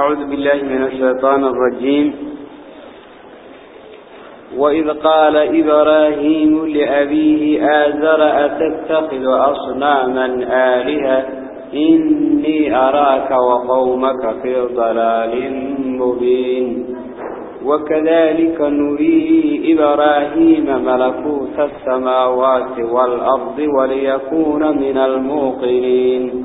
أعوذ بالله من الشيطان الرجيم. وإذ قال إبراهيم لأبيه آزر أتتخذ أصناما آلهة؟ إني أراك وقومك في ضلال مبين. وكذلك نري إبراهيم ملكوت السماوات والأرض وليكون من الموقنين.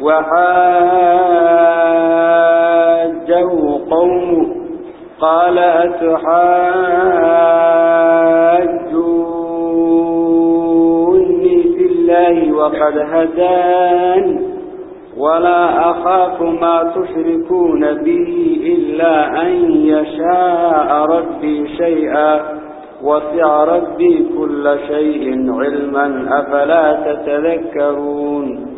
وحاجه قومه قال أتحاجوني في الله وقد هدان ولا أخاف ما تشركون به إلا أن يشاء ربي شيئا وسع ربي كل شيء علما أفلا تتذكرون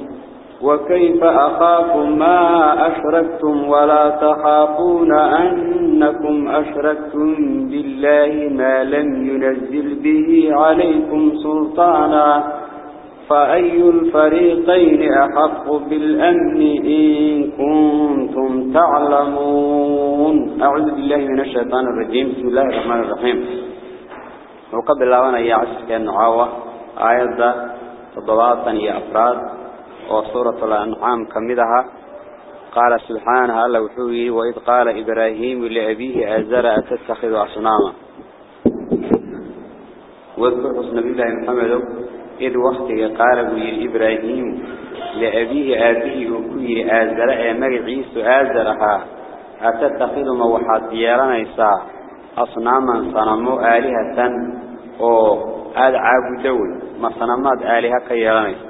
وكيف أخاف ما أشركتم ولا تخافون أنكم أشركتم بالله ما لم ينزل به عليكم سلطانا فأي الفريقين أحق بالأمن إن كنتم تعلمون؟ أعوذ بالله من الشيطان الرجيم. بسم الله الرحمن الرحيم. وقبل الله أن يعسك النعاوة آيات تضباطا يا أفراد. وصورة الأنعام كمدها قال سبحانه الله وحوي وإذ قال إبراهيم لأبيه أزر أتتخذ أصناما واذكر حسن بالله محمد إذ وقته قال إبراهيم لأبيه آبيه وكير أزر مرعيس أزرها أتتخذ موحد ديارنا إساء أصناما صنموا آلهة أو أدعاب دول ما صنمات آلهة كيرانيسا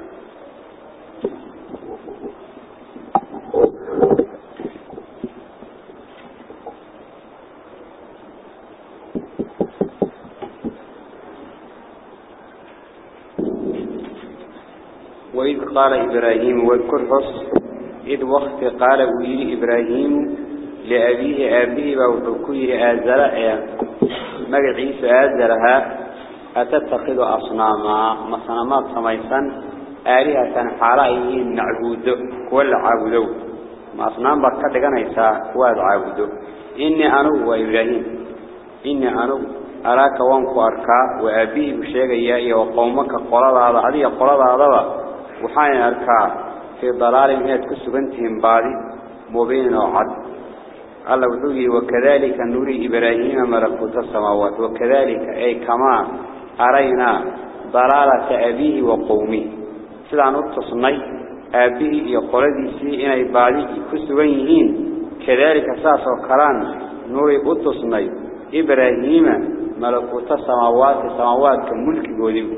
وإذ قال إبراهيم واذكر حص إذ وقت قال ويلي إبراهيم لأبيه أبيه وحكوير آزرع. مقعيس آزرها أتتخذ أصناما. مصنمات سميسا آلهة حالائهين نعبود كل عابدو ما أصنام بكت غنيسا كواد عابدو إني أنو وإبراهيم إني أنو أراك وأنكو أركا. وأبيه بشيغيا وقومك قرار هذا. هذه قرار هذا. وحين أركا في ضلال إنها كسبنتهم بادي مبين وعد. الله وحوه وكذلك نوري إبراهيم ملكوت السماوات وكذلك أي كما أرينا ضلالة أبيه وقومه. سلعن اتصني أبيه يقولدي سي إنه بادي كسبنيهين. كذلك ساس وكران نوري اتصني إبراهيم ملكوت السماوات السماوات كملك قوليه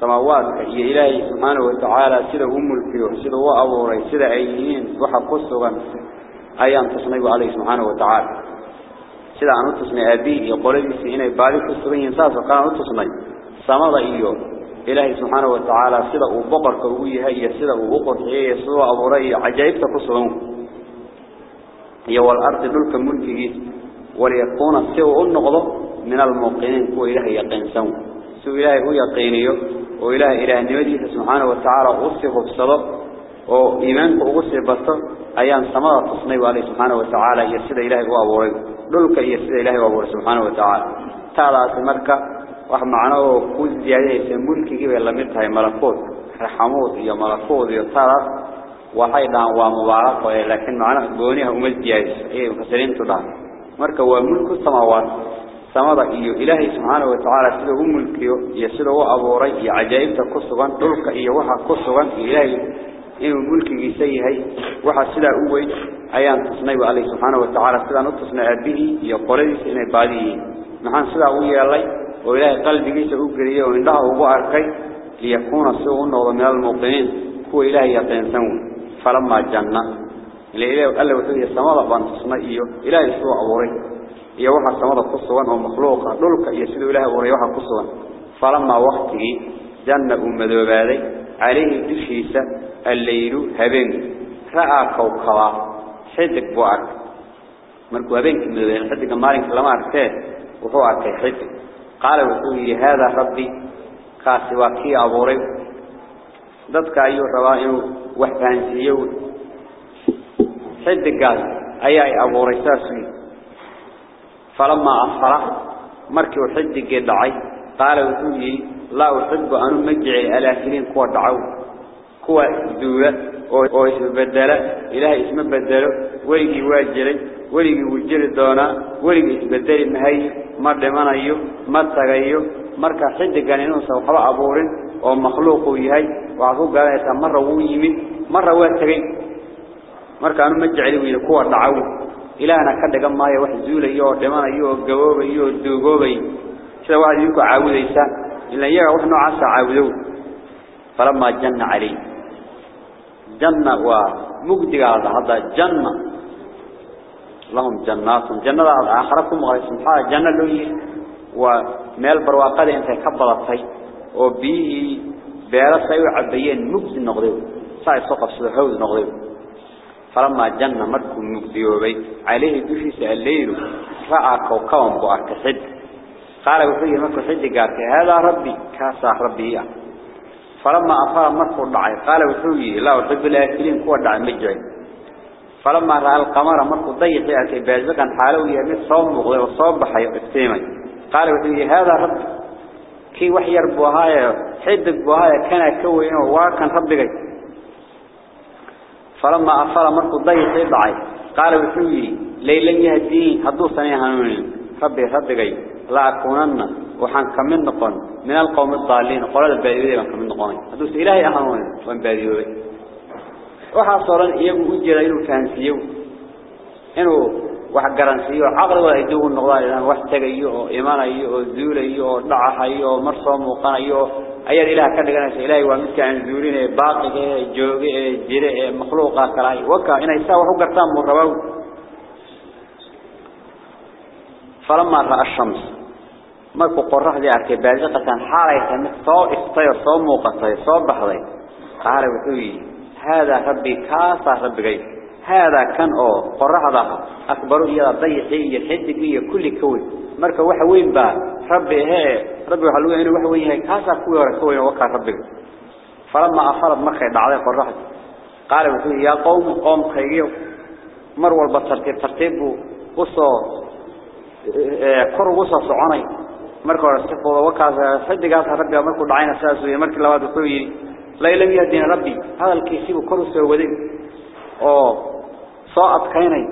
سماوات يا إلهي سبحانه وتعالى سيده ملكيه سيده هو أبوري سيده أيهين وحا قصوا أيان تصنيب عليه سبحانه وتعالى. سيده أنه تصني أبيه يقول لي سيئنا باري قصوا ينساس وقال أنه تصني سمد إيوه. إلهي سبحانه وتعالى سيده بقر كروية هي سيده بقر هي سيده أبوري عجائب تقصوا هي والأرض دلك ملكيه وليكون سيء النقضة من الموقنين كو إلهي يقين سو إلهي هو يقينيه وإله إله نودي سبحانه وتعالى أصف بصدق وإيمانك أصف بصدق أيام سماء تصنيب عليه سبحانه وتعالى يسد إلهي وأبوري للك يسد إلهي وأبوري سبحانه وتعالى تعالى سمرك وحما معناه كوز زيادة يسمونك كيف يلمتها ملكوت رحموت يا ملكوت يا تعالى وحيدا ومبارك لكن معنى قونيها أمزياج أي مفسرين تدعى مركا وملك السماوات سمادا إيو إلهي سبحانه وتعالى سيده ملكيو يسيده أبوري عجائب تكسبان دلك إيو وحا كسبان إلهي إنه ملكي سيهي وحا سيده أوي أيان تصنيب عليه سبحانه وتعالى سيده نتصنع به يقولي سيده بعديه محان سيده أوي الله وإلهي قلبي سأقريه وإنه هو أركي ليكون سوء النظر من الموقنين هو إلهي يقينسون فلما جنة إلهي قال له وحيه السماء بان تصنع إيو إلهي سوء أبوري iyo waxa samada ku sugan oo makhluuqa dhulka iyo sidoo ilaahay uu waxa ku sugan falama waqtigi janna umadoobaday alayhi dushiisa al-laylu habeen raa kawkaba xidig buu ark markuu habeenkii madoobaday xidiga maalinka lama arkay wuxuu arkay xidig qaala wuxuu yiri hada rabbi kaasi waa kii abuuray dadka ayuu rabaa inuu wax fahansiiyo xidigaas ayaa abuuray saasii فلما أصفر مركي وحدق دعي. قال وحوي لا أحب أن مجعي الآخرين كوا دعو. كوا دولة أو إسم بدلة. إله إسم بدلة. ولقي واجري ولقي وجر دونا. ولقي اسبدل مهي مر من أيو مر تغيو. مركا حدق أنه سوحوا أبورين أو مخلوق ويهي وعطوه قال يتمر ويمين مرة واتغي مركا أنه مجعي ويهي كوا دعو. Ilaahna ka dhigan maayo wax zuulayo oo dhimanayo oo gaboobayo oo duugoobay sida waxa idinku caawidaysa ila iyaga wax noocaas caawidow falama janna ali janna wa mugdigaada hada janna lahum jannatun jannada aakhirakum wa subhana janna looyi wa meel barwaaqada intay ka badatay oo biyi beera say u cabayeen mugdi noqday saa soo qabsado hawd noqday فلما جنة مركو مقديوبي عليه دفيس الليل رأى كوكبا بأرك حد؟ قال وحيه مركو حد قالك هذا ربي كاسا ربي فلما أفار مركو دعي قال وحيه لا أحب الآكلين كوا دعي مجعي. فلما رأى القمر مركو ضيق يأتي بازقا حالو يمد صوم مغضي وصوم بحي افتيمي. قال وحيه هذا ربي. كي وحي ربوهايا حد بوهايا كان كوين وواكن ربي فلما أفر مركو ضيق يدعي. قال وحوي ليلا يهدين هدو سنة هنونين ربي ربي لا أكونن وحن كمن نقن. من القوم الضالين. قال الباديوية من كمن نقن. هدو إلهي أهنونين وان باديوية وحاصرا إيقو أجير إنو فانسيو. إنو wax garansiyo aqal wada idugu noqdaan inaan wax tagayo oo imaanayo oo oo oo ayaad ilaah ka dhiganaysa ilaahay waa midka aan zuulinay baaqiga ee jooge ee jire ee makhluuqa kala waka inay saa wax u gartaan muu rabow falama ra'a ash-shams markuu qorraxdii arkay baadiqatan xaalay tamid soo istay soo muuqatay soo baxday qaala wuxuu yiri hada rabbi kaasa rabbigay هذا كان أو قرحضة أكبر إياه ضيحي حدقي كل كوي مركا وحوين با ربي هي ربي وحلوه إنه وحوين هي كاسا كوي ورا كوي وكا ربي. فلما أفرد مركا دعالي قرحض قال وحوين يا قوم قوم خيريو مروا البصر ترتيب؟ وصو كر وصو صعاني مركا ورسكفوا وكا حدقات ربي مركا دعين أساسه مركا لواد وحوين لا يلم يهدين ربي. هذا الكيسيب كرسه ودين oo soo adkaynay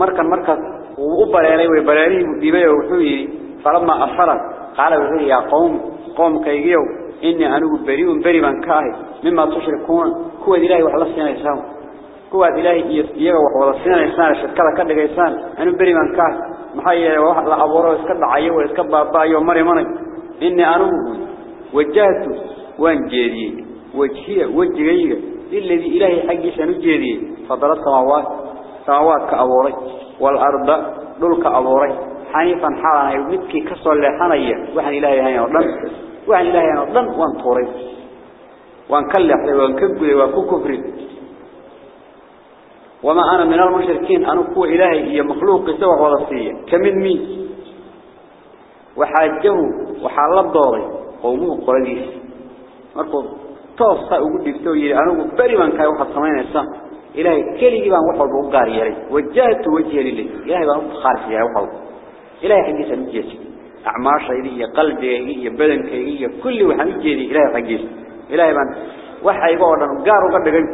markan markaas uu u bareeray way bareerihi uu dhibay oo wuxuu yiri فلما أفرق قال وحيري يا قوم قوم كيجيو إني أنه بريء بريء من كاهي مما تشركون. كوة إلهي وحلا سينا يساو كوة إلهي يجيو وحلا سينا يسان الشكالة كدك يسان أنه بريء من كاهي. محايا وحلا أبورو اسكبع عيو اسكبع بايو مري مني إني أنه وجهت وان جيري؟ وجهي وجهي إلذي إلهي حقي سنو جيري؟ فضلت سماوات سماوات كأبوري والأرض دول كأبوري حنيفا حالا يمتكي كسر لحنية وحن إلهي هاي أرضا وحن إلهي هاي أرضا وان طوري. وان كلح وان كبري وان كفري وما أنا من المشركين. أنا قوة إلهي هي مخلوق سوى وضصية كمن مين؟ وحاجه وحالب دوري. قومه قرديس مركض توصى ugu dhigto yiri anigu bari baan kay waxa sameynaysaa ilaahay kaliya baan wax walba u gaar yeelay wajahtu wajhi lillah ilaahay baan u khaarsiyaa wax walba ilaahay xaqiisa u jeeso acmaashaydi iyo qalbigayga iyo badankayga iyo kulli waxaan u jeediyay ilaahay xaqiisa ilaahay baan waxa iga oo dhan gaar uga dhigay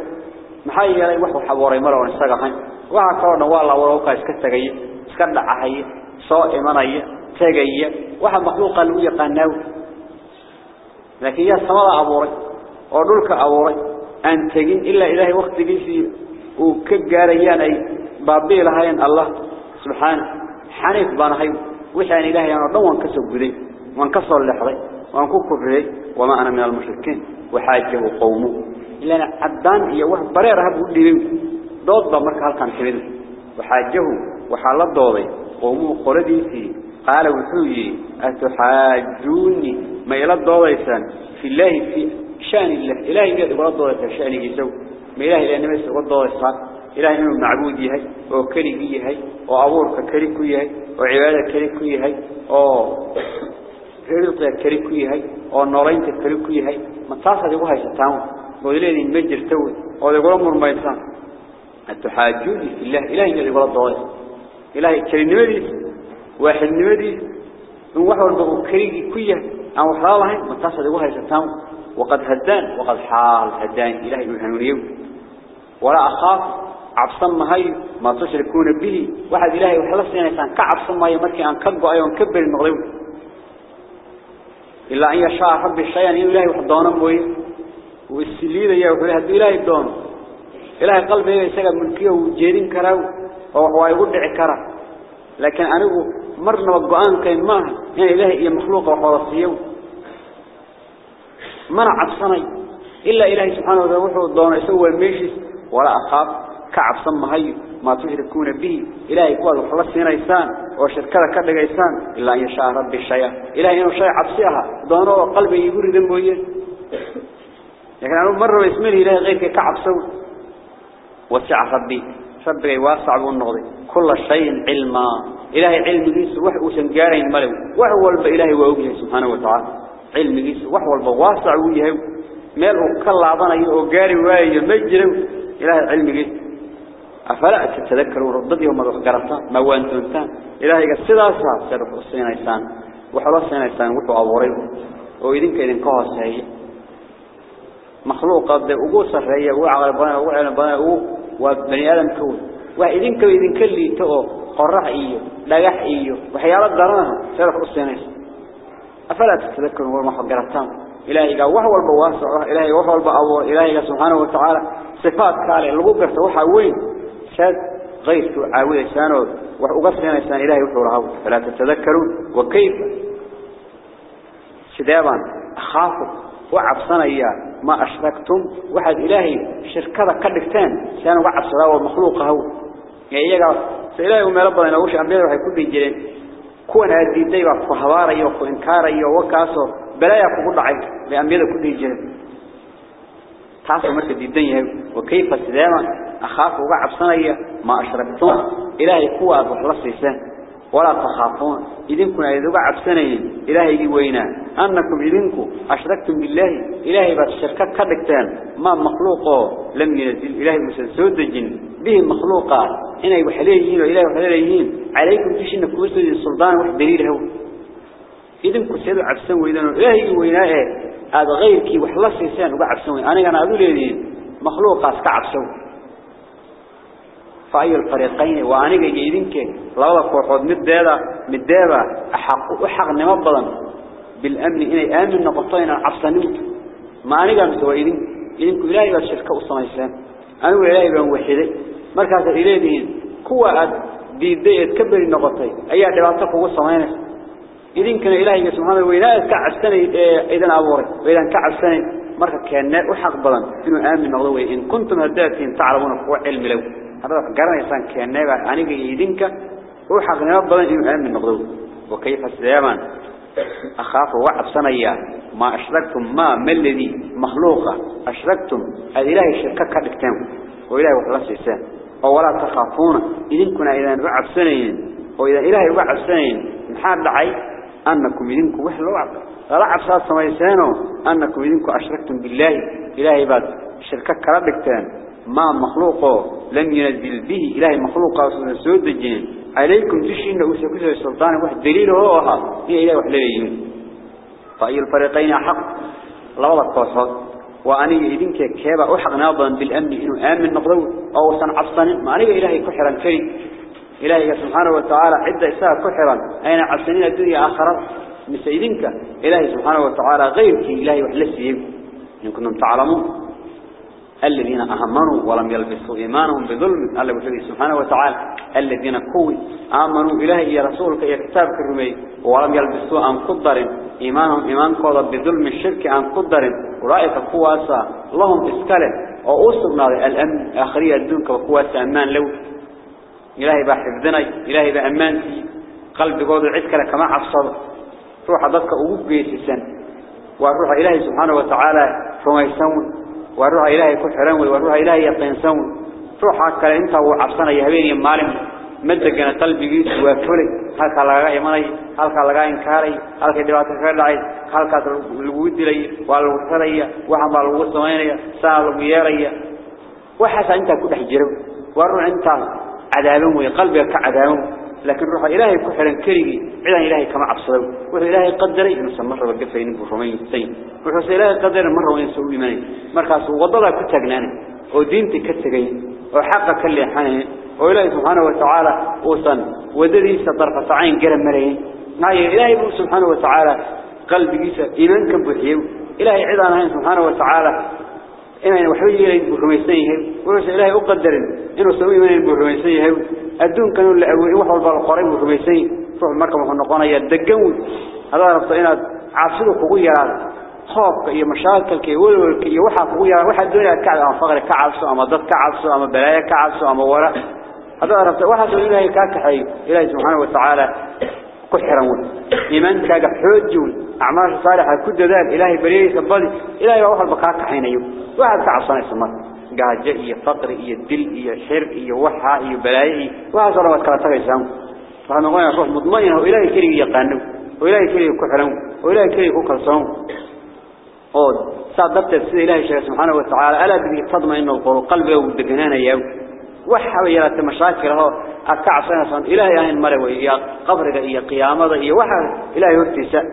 maxay yeelay wax xaboray mar oo isaga ahayn waxa kale oo waa la waro ka iska tagay iska dhacay soo imanaya tagaya waxa makhluuqa lagu yaqaanaa laakiin yaa samada حنيف بانهاي وحين إلهي أنا ضوان كسب قدي وأن كسر لحظي وأن وما أنا من المشركين وحاجة قومه إلا أنا عدان هي واحد بريرها بقول لي دوض ضمرك هالكان كبير وحاجه وحالة الضوضي قومه قردي في قال وحوي أتحاجوني؟ ما إلى الضوضي سان. في الله في شأن الله. إلهي قد برد الضوضي في شان ما إلهي لأنه يسو الضوضي إلهي من المعبود يهي وكريك يهي وأبورك كريك يهي وعبادة كريك يهي ورزق كريك يهي ونورينك كريك يهي. ما تصدق بها يستطعون وذلك المجر توي. وذلك الأمر ما يستطعون التحاجون في الله إلهي يجري بلد ضغيس إلهي كري النمدي واحد النمدي من وحور بقو كريك كيه عن وحر الله ما وقد هدان. وقد حال هدان. إلهي من حنوريو ولا أخاف. عبصم ما هي ما تشركون به واحد إلهي وحلص يعني كان كعبصم ما هي ما كان كبر أيون كبر المغرب إلا أن يشاء رب الشيء أن إلهي وحضانا موي والسليل يا وحده إلهي دون إلهي قلب إلهي سجد من كيه وجيرين كراو وهو يودع كرا لكن أنا مرنا وقعان كين ما يعني إلهي هي مخلوق وحرصيه منع عبصمي إلا إلهي سبحانه وتعالى وحده يسوي ميشي ولا أخاف كعب صمهي ما تشركون به. إلهي قوال وحلص إنسان وشركة كذا إنسان إلا أن يشاء ربي الشيء. إلهي إنه شيء عبسيها دونه قلبي يقول ذنبه لكن أنا مرة باسمه إلهي غيرك كعب سوي وسع ربي. ربي واسع بالنغضي كل شيء علما. إلهي علم جيس وحو سنجارين ملو. الب إلهي وأوجه سبحانه وتعالى. علم جيس وحو الب واسع وجهه ماله كل عضنا يوجاري واي مجرم. إلهي علم جيس. أفلا تتذكروا ربضي وما قرطان ما وانتونتان إلهي قد سداسا سيرف السينيسان وحلا السينيسان وحو أبوريه. وإذن كإذن كهاسي مخلوق قد أقول سرية وعلى بنا وعلى بنا وبني آدم كون. وإذن كإذن كلي تقو قرح إيو لقح إيو وحيالات دراها سيرف السينيسان أفلا تتذكروا وما قرطان إلهي قال وحو البواسع إلهي وحو البأبور إلهي سبحانه وتعالى. صفات كالي اللي قرت وحا شاد غير عاوية سانو وقصنا إنسان إلهي وحورها فلا تتذكرون وكيف شدابا أخافوا وعبصنا إياه. ما أشركتم. واحد إلهي شركة كدكتان سانو وعبصنا والمخلوق هو يعني يقال سإلهي وما ربنا نوش أنبياء وحي كل بيجرين كون هذه الديبة فهواري وإنكاري وكاسو بلايا فقود عيد لأنبياء كل بيجرين تاسو مركز يهي وكيف سداما أخاف وقعب صنية ما أشركتم إلهي قوة بحلصيسان ولا تخافون. إذن كنا إذا قعب سنين إلهي وينا أنكم إذنكم أشركتم بالله. إلهي بعد الشركات كدكتان ما مخلوقه لم ينزل. إلهي مسلسود الجن. به مخلوقات إنا يوحليهين وإلهي وحليهين عليكم تشين كوسو السلطان إذنكم سيدوا عبسان وإذن إلهي وينا هذا غير كي وحلص إنسان وقعب سوي أنا كان أقول لي مخلوق كعب سوي فأي الفريقين وأنا جيدين كي لا كوحد مدة مدة أحق أحق نمبضا بالأمن إني آمن نقطين عبسانين ما أنا كان سويدين إذن كلاهي بالشركة أصلا إسلام أنا وإلهي بن وحيدي مركز إلهيين كوا دي دي تكبر النقطين أي دبعتك وصمينه إذن كان إلهي سبحانه وتعالى كعب سنة إذن أبوري. وإذن كعب سنة مركز كان وحق بلن إنه آمن نغضوي إن كنتم هداتين تعلمون قوة علم لو. هذا قرن كان نبع أنيق إذنك وحق نبضل إنه آمن نغضوي وكيف السلامان أخاف وعب سنة ما أشركتم ما ما الذي مخلوقة. أشركتم. الإلهي شركة كدكتان وإلهي وخلاص إنسان ولا تخافون. إذن كنا إذا وعب سنة وإذا إلهي وعب سنة محاد دعي أنكم إذنكم وحل وعب. لا عبصات سميسانه أنكم إذنكم أشركتم بالله. إلهي بعد شركة كردكتان ما مخلوقه. لم ينزل به إلهي مخلوقه سود الجنين عليكم تشين أوسكوسة السلطان واحد دليل هو هي إلهي وحليين فأي الفريقين حق. لا ولا قصد وأنا إذن كيبا أحقنا أيضا بالأمن إنه آمن نقضو أو سنعصن ما أنا إلهي كحرا كريم إلهي سبحانه وتعالى عدة إساء كحرا. أين عصنين الدنيا آخرة؟ مسيدنك إلهي سبحانه وتعالى غيرك إلهي وحلسي إن كنتم تعلمون. الذين أهمنوا ولم يلبسوا إيمانهم بظلم. الله بشري سبحانه وتعالى الذين كوي آمنوا إلهي يا رسولك يا كتابك الرمي ولم يلبسوا أن قدر إيمانهم إيمان قوضا بظلم الشرك أن قدر ورأيك قواسا اللهم اسكاله وأصبنا الأمن آخرية الدنك وقواسا أمان لو. إلهي بحفظنا إلهي بأمان قلب قوض العسكة كما عصر روح ضدك أقوب بيسسا وروح إلهي سبحانه وتعالى فما يسون وروح إلهي كحران وروح إلهي يطينسون روح أكل أنت وعبسنا يهبيني مالهم. مدقنا طلبك وفلك هل خلقاء يماني هل خلقاء إنكاري؟ هل خدبات الفردعي هل خلقاء الوود لي؟ والوثري وحمى الوثميني سهل ميري وحسن أنت كده حجره وروح أنت عذابهم وقلبك عذابهم لكن روح إلهي كحلا كريبي عدا إلهي كما عبصدو وإذا إلهي قدري. إنسا مرة بقفين برومين سين. وحس إلهي قدر مرة وين سوي بماني مركز وضلا كتاقنان ودينتي كتاقين وحقك اللي حنين وإلهي سبحانه وتعالى وصن. وذري سطرق سعين قرم مرين. معي إلهي سبحانه وتعالى. قلب إيسا إيمان كم إلهي عدا نهين سبحانه وتعالى. إنه وحوي إلهي برومين سين وحس إلهي أقدر إنه سوي من البرومين أدون كانوا اللي أول واحد بالقرآن مطبيسين روح مركم من قنا يدقون هذا ربطينا عفروا قوية. خاب هي مشاكل كي ول ول كي واحد قوية. واحد دنيا كعب أم فقر كعب سو أم ضد كعب سو أم بلاء كعب سو أم وراء هذا ربط واحد دنيا هي كعب حي إلى سبحانه وتعالى كحرمون إيمان كعب حجون أعمال صالحة كل ذلك إلهي بريء سبلي إلهي واحد بقاك حين يوم واحد كعب صنع سمر قاجة إيه فقر إيه دل إيه حر إيه وحاء إيه بلاي إيه وهذا هو ربك كالتغي السلام فهنا قلنا يا صوح مضمينه وإلهي كريه يقانه وإلهي كريه كفرانه وإلهي كريه كفرانه قول سعدت السيد إلهي الشيخ سبحانه وتعالى ألا بذي تضمع إنه القرو قلبه ودقنانه يو وحا ويلا تمشاكي له أكعصينا صلى الله إلهي أهن مره إيه قبره إيه قيامه إيه وحا إلهي ارتساء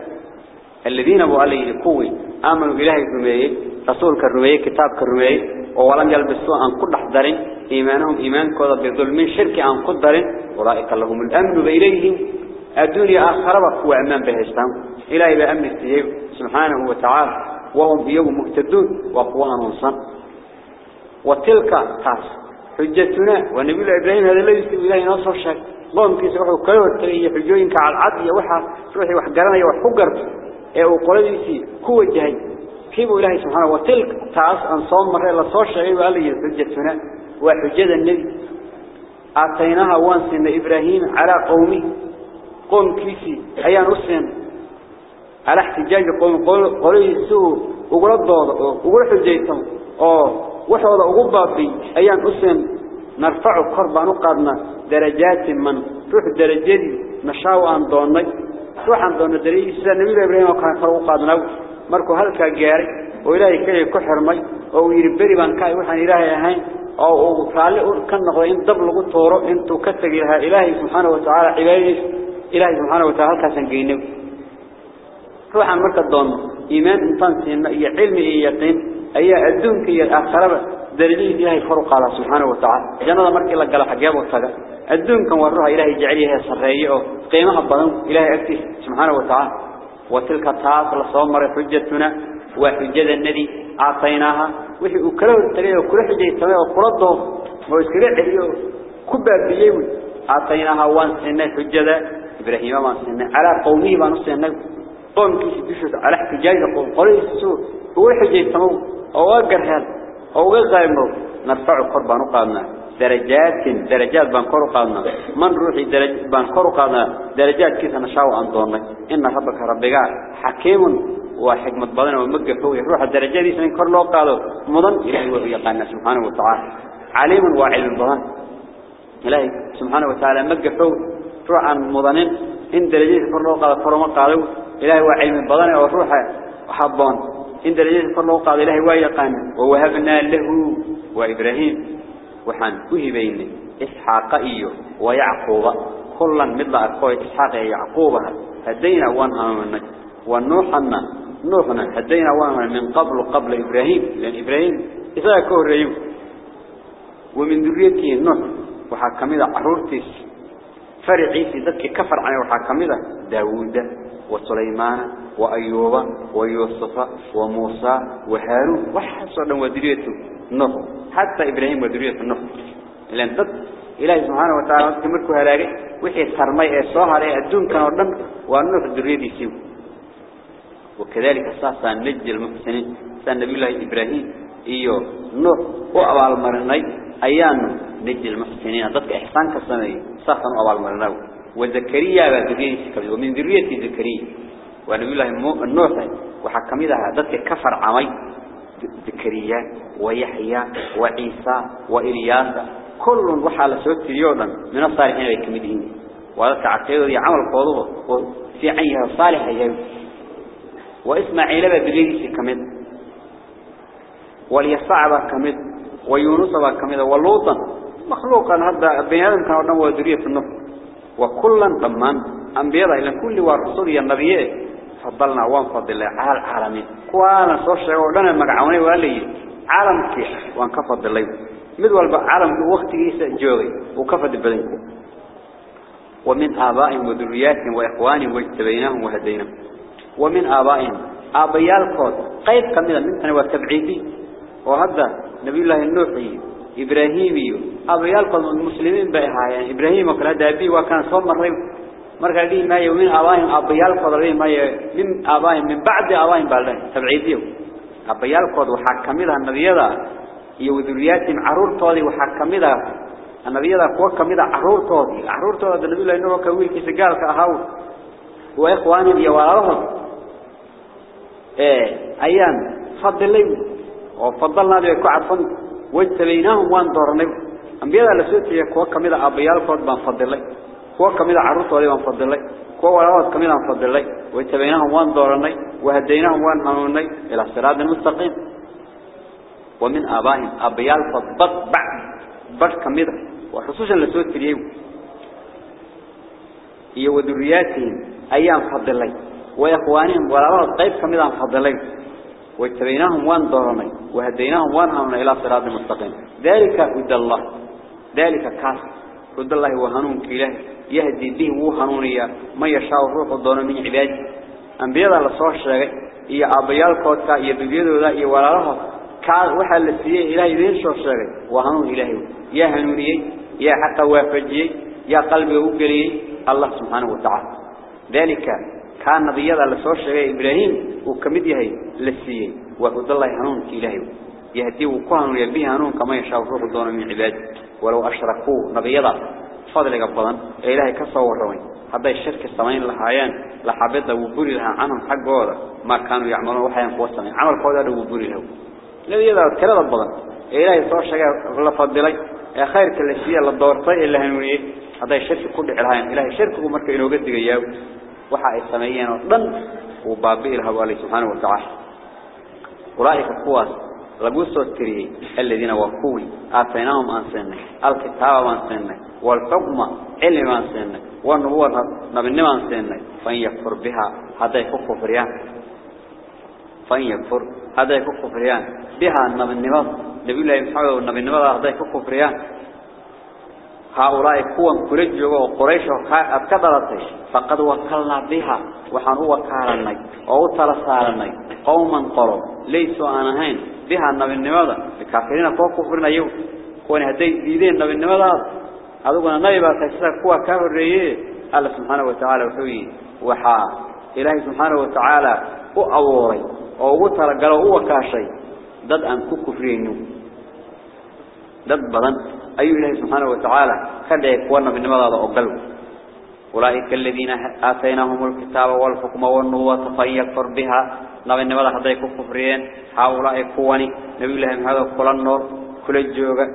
الذين أبو علي كوي آمنوا بالله رميه رسولك رميه كتابك رميه ولم يلبسوا ان قد حضرين إيمانهم إيمان كذا بظلم شرك ان قدرين أولئك لهم الأمن بإليهم الدنيا آخرة هو أمان بهستان إلهي بأمن استجيب سبحانه وتعالى وهم بيوم مهتدون وقوان صن وتلك تاس حجتنا ونبي الله إبراهيم هذا الذي يستوي إلهي نصر شك اللهم كيس وحو كيور تغيي حجوينك على العدي وحا روحي وحقرنا وحقرت. إيه وقلديسي كو جهي كيف إلهي سبحانه وتلك تاس أنصام مرة إلا صور شيء وقال لي حجتنا وحجة النبي أعطيناها وانسن إبراهيم على قومي قوم كيسي أيان أسن على احتجاج قوم قلديسو وقل الضوض وقل حجيتهم أوه وحوض أغبابي أيان عن دون دريج سيدا نبي إبراهيم وكان فرق قادنا مركو هلكا جاري وإلهي كلي كحرمي أو يربري بان كاي وحان إلهي أهين أو فعلي كان نقضي إن دبل طورو إنتو كتغي لها إلهي سبحانه وتعالى عبادي إلهي سبحانه وتعالى هلكا سنقينو روح عن مركا دون إيمان إنسان سينا إيا علم إيا يقين أي الدنك هي الآخرة درجين إلهي فرق على سبحانه وتعالى جنة مركي لك قال حقياب وطاقة الدنك وروها إلهي جعليها سرية قيمها بضم إلهي أكتس سبحانه وتعالى. وتلك التعاص لصومر حجتنا وحجة النبي أعطيناها. وحي أكله التقية وكل حجة السماء وقرده وإسكريع عليه كبا بيوي أعطيناها وان سنة حجة إبراهيم وان سنة. على قومه وان سنة. قوم كيس بشوت على احتجاج قوم. قولي السوء هو حجة السماء أو أقرهال أو غيمه نرفع قربان قادنا درجات درجات بانكر قادنا. من روحي درج بانكر قادنا. درجات كيف نشاو عن دونك. إن ربك ربك حكيم وحكمة بدنا ومجد فوق روح الدرجات دي سنكر له قالوا مضن إلهي وهو يقالنا سبحانه وتعالى. عليم وعلم بدن إلهي سبحانه وتعالى مجد فوق روح عن مضنين إن درجات كر له قالوا فرما قالوا إلهي وعلم بدن وروح حبان إن درجات فرلو قال إلهي ويقان ووهبنا له وإبراهيم. وحن وهبين إسحاق إيو ويعقوب كلا مثل أرقوة إسحاق يعقوب هدينا وانها منك ونوحنا نوحنا هدينا وأنا من قبل قبل إبراهيم لأن إبراهيم إذا كهر ريو ومن ذريته نوح وحكمه عرورتيس فرعيسي ذلك كفر عنه وحكمه داود وسليمان وأيوب ويوسف وموسى وهارون وحسن وذريته نوح حتى إبراهيم وذريته نوح لأن ذلك إلهي سبحانه وتعالى تمركوا هلاقي. وحي ترمي الصوها لأي الدون كان ودن وأنه الذرية سيو وكذلك أساسا نجي المحسنين. سأل نبي الله إبراهيم إيو نوح وأبع المرني أيان نجي المحسنين. ضدك إحسان كالسمي صحا وأبع المرني وزكريا ذرية سكبي. ومن ذرية زكريا. ونبي الله النوح وحكم لها. ضدك كفر عمي. زكريا ويحيى وعيسى وإلياس كل وحال سوت اليوم من الصالحين يكملين وذلك عقيدة عمل قوضه في عيها صالحة يوم وإسماعيل بذريه كمد واليسع كمد ويونس كمد واللوطا مخلوقا هذا بني آدم كان ودنه ذرية النص وكلا ضمان أنبياء إلى كل ورسول النبي فضلنا وان فضل على العالمين. كوانا صوشة ودنا مقعوني وقال عالم كيح وان كفضل الله. مد والبا عالم وقت يسا جوغي وكفد بدنكم ومن آبائهم وذرياتهم وإخوانهم واجتبيناهم وهديناهم. ومن آبائهم آبيال كود قيد كميدا من تنوى التبعيدي وهذا نبي الله النوحي إبراهيمي آبيال كود المسلمين بأيها يعني إبراهيم وكلا دابي وكان صوم مركا ليه ما آبائهم آبيال كود ليه ما من آبائهم من بعد آبائهم بالله تبعيدي آبيال كود وحاكميدا النبي هذا يوذرياتهم عرور طالي وحاكميدا النبي هذا قوة كميدا عرور طالي عرور طالي النبي الله إنه كويل كيس قال كأهاو وإخوانهم يوالهم إيه أيام فضل لي وفضلنا بيكو عفن واجتبيناهم وان دورني أنبياء لسوت يكوا كميدا أبيال قد بان فضل لي كوا كميدا عروس ولي بان فضل لي كوا ولوات كميدا فضل لي واجتبيناهم وان دورني وهديناهم وان هنوني إلى الصراط المستقيم ومن آبائهم أبيال فضبط بعد بس كميدا وخصوصا لسوت اليوم هي وذرياتهم أيام فضل لي وإخوانهم ولا قيب كمدان فضلين واجتبيناهم وان دورني وهديناهم وان همنا إلى صراط المستقيم ذلك هدى الله ذلك كاس هدى الله وهنون إله يهدي به وهنونيا ما يشاء الروح الدون من عباده أنبياء الله صلى الله عليه إيا أبيال كوتكا إيا ببيضو ذا إيا ولا كاس وحا لسيه إلهي ذين شو الشيء وهنون إلهي يا هنوني يا حقا وافجي يا قلبي وقلي الله سبحانه وتعالى ذلك كان نبي هذا اللي صور شيء إبراهيم وكمديه للسيء وهد الله هنون إلهي يهديه وكهن يبيه هنون كما يشاء روح الدون من عباده ولو أشركوه نبي فضل قبضا إلهي كصور روين هذا الشرك السمين لحيان لحبيت وبوري لها عنهم حق هذا ما كانوا يعملون وحيان في السمين عمل قوة وبوري له نبي هذا كلا قبضا إلهي صور شيء لفضلي يا خير كل شيء اللي دورتي إلا هنونيه هذا الشرك كل الحيان إلهي شرك ومرك إنه قد oo dhan uu baabi'il hawali subhanahu wa ta'ala ulaa'ika kuwaas tiriyay alladina waqawi aataynahum ansanna alkitaaba ansanna wal hukma ilma ansanna wa nubuwata nabinima ansanna fa yakfur biha haday ku kufriyaan fa yakfur haday ku kufriyaan biha nabinima nabiyullaahi muhammad nabinimada haday ku kufriyaan هؤلاء كون كرجوا وقريش أتكبرت فقد وكلنا بها وحن وكالنا أو ترسالنا قوما قروا ليسوا أنهين بها النبي النماذا الكافرين فوق كفرنا يوم كون هدي ديدين النبي النماذا أدونا نبي باتشتا كوا كافر ريه الله سبحانه وتعالى وحوي. وحا. إلهي سبحانه وتعالى وأوري أو ترقلوا هو كاشي. ضد أن كفرين ضد بدن. أي الله سبحانه وتعالى. كده يكون بالنماذج أقل أولئك الذين آتيناهم الكتاب والحكم والنبوة فيكفر بها نبي النماذج حتى يكون كفرين. هؤلاء كواني نبي الله هذا كل النور كل الجوغة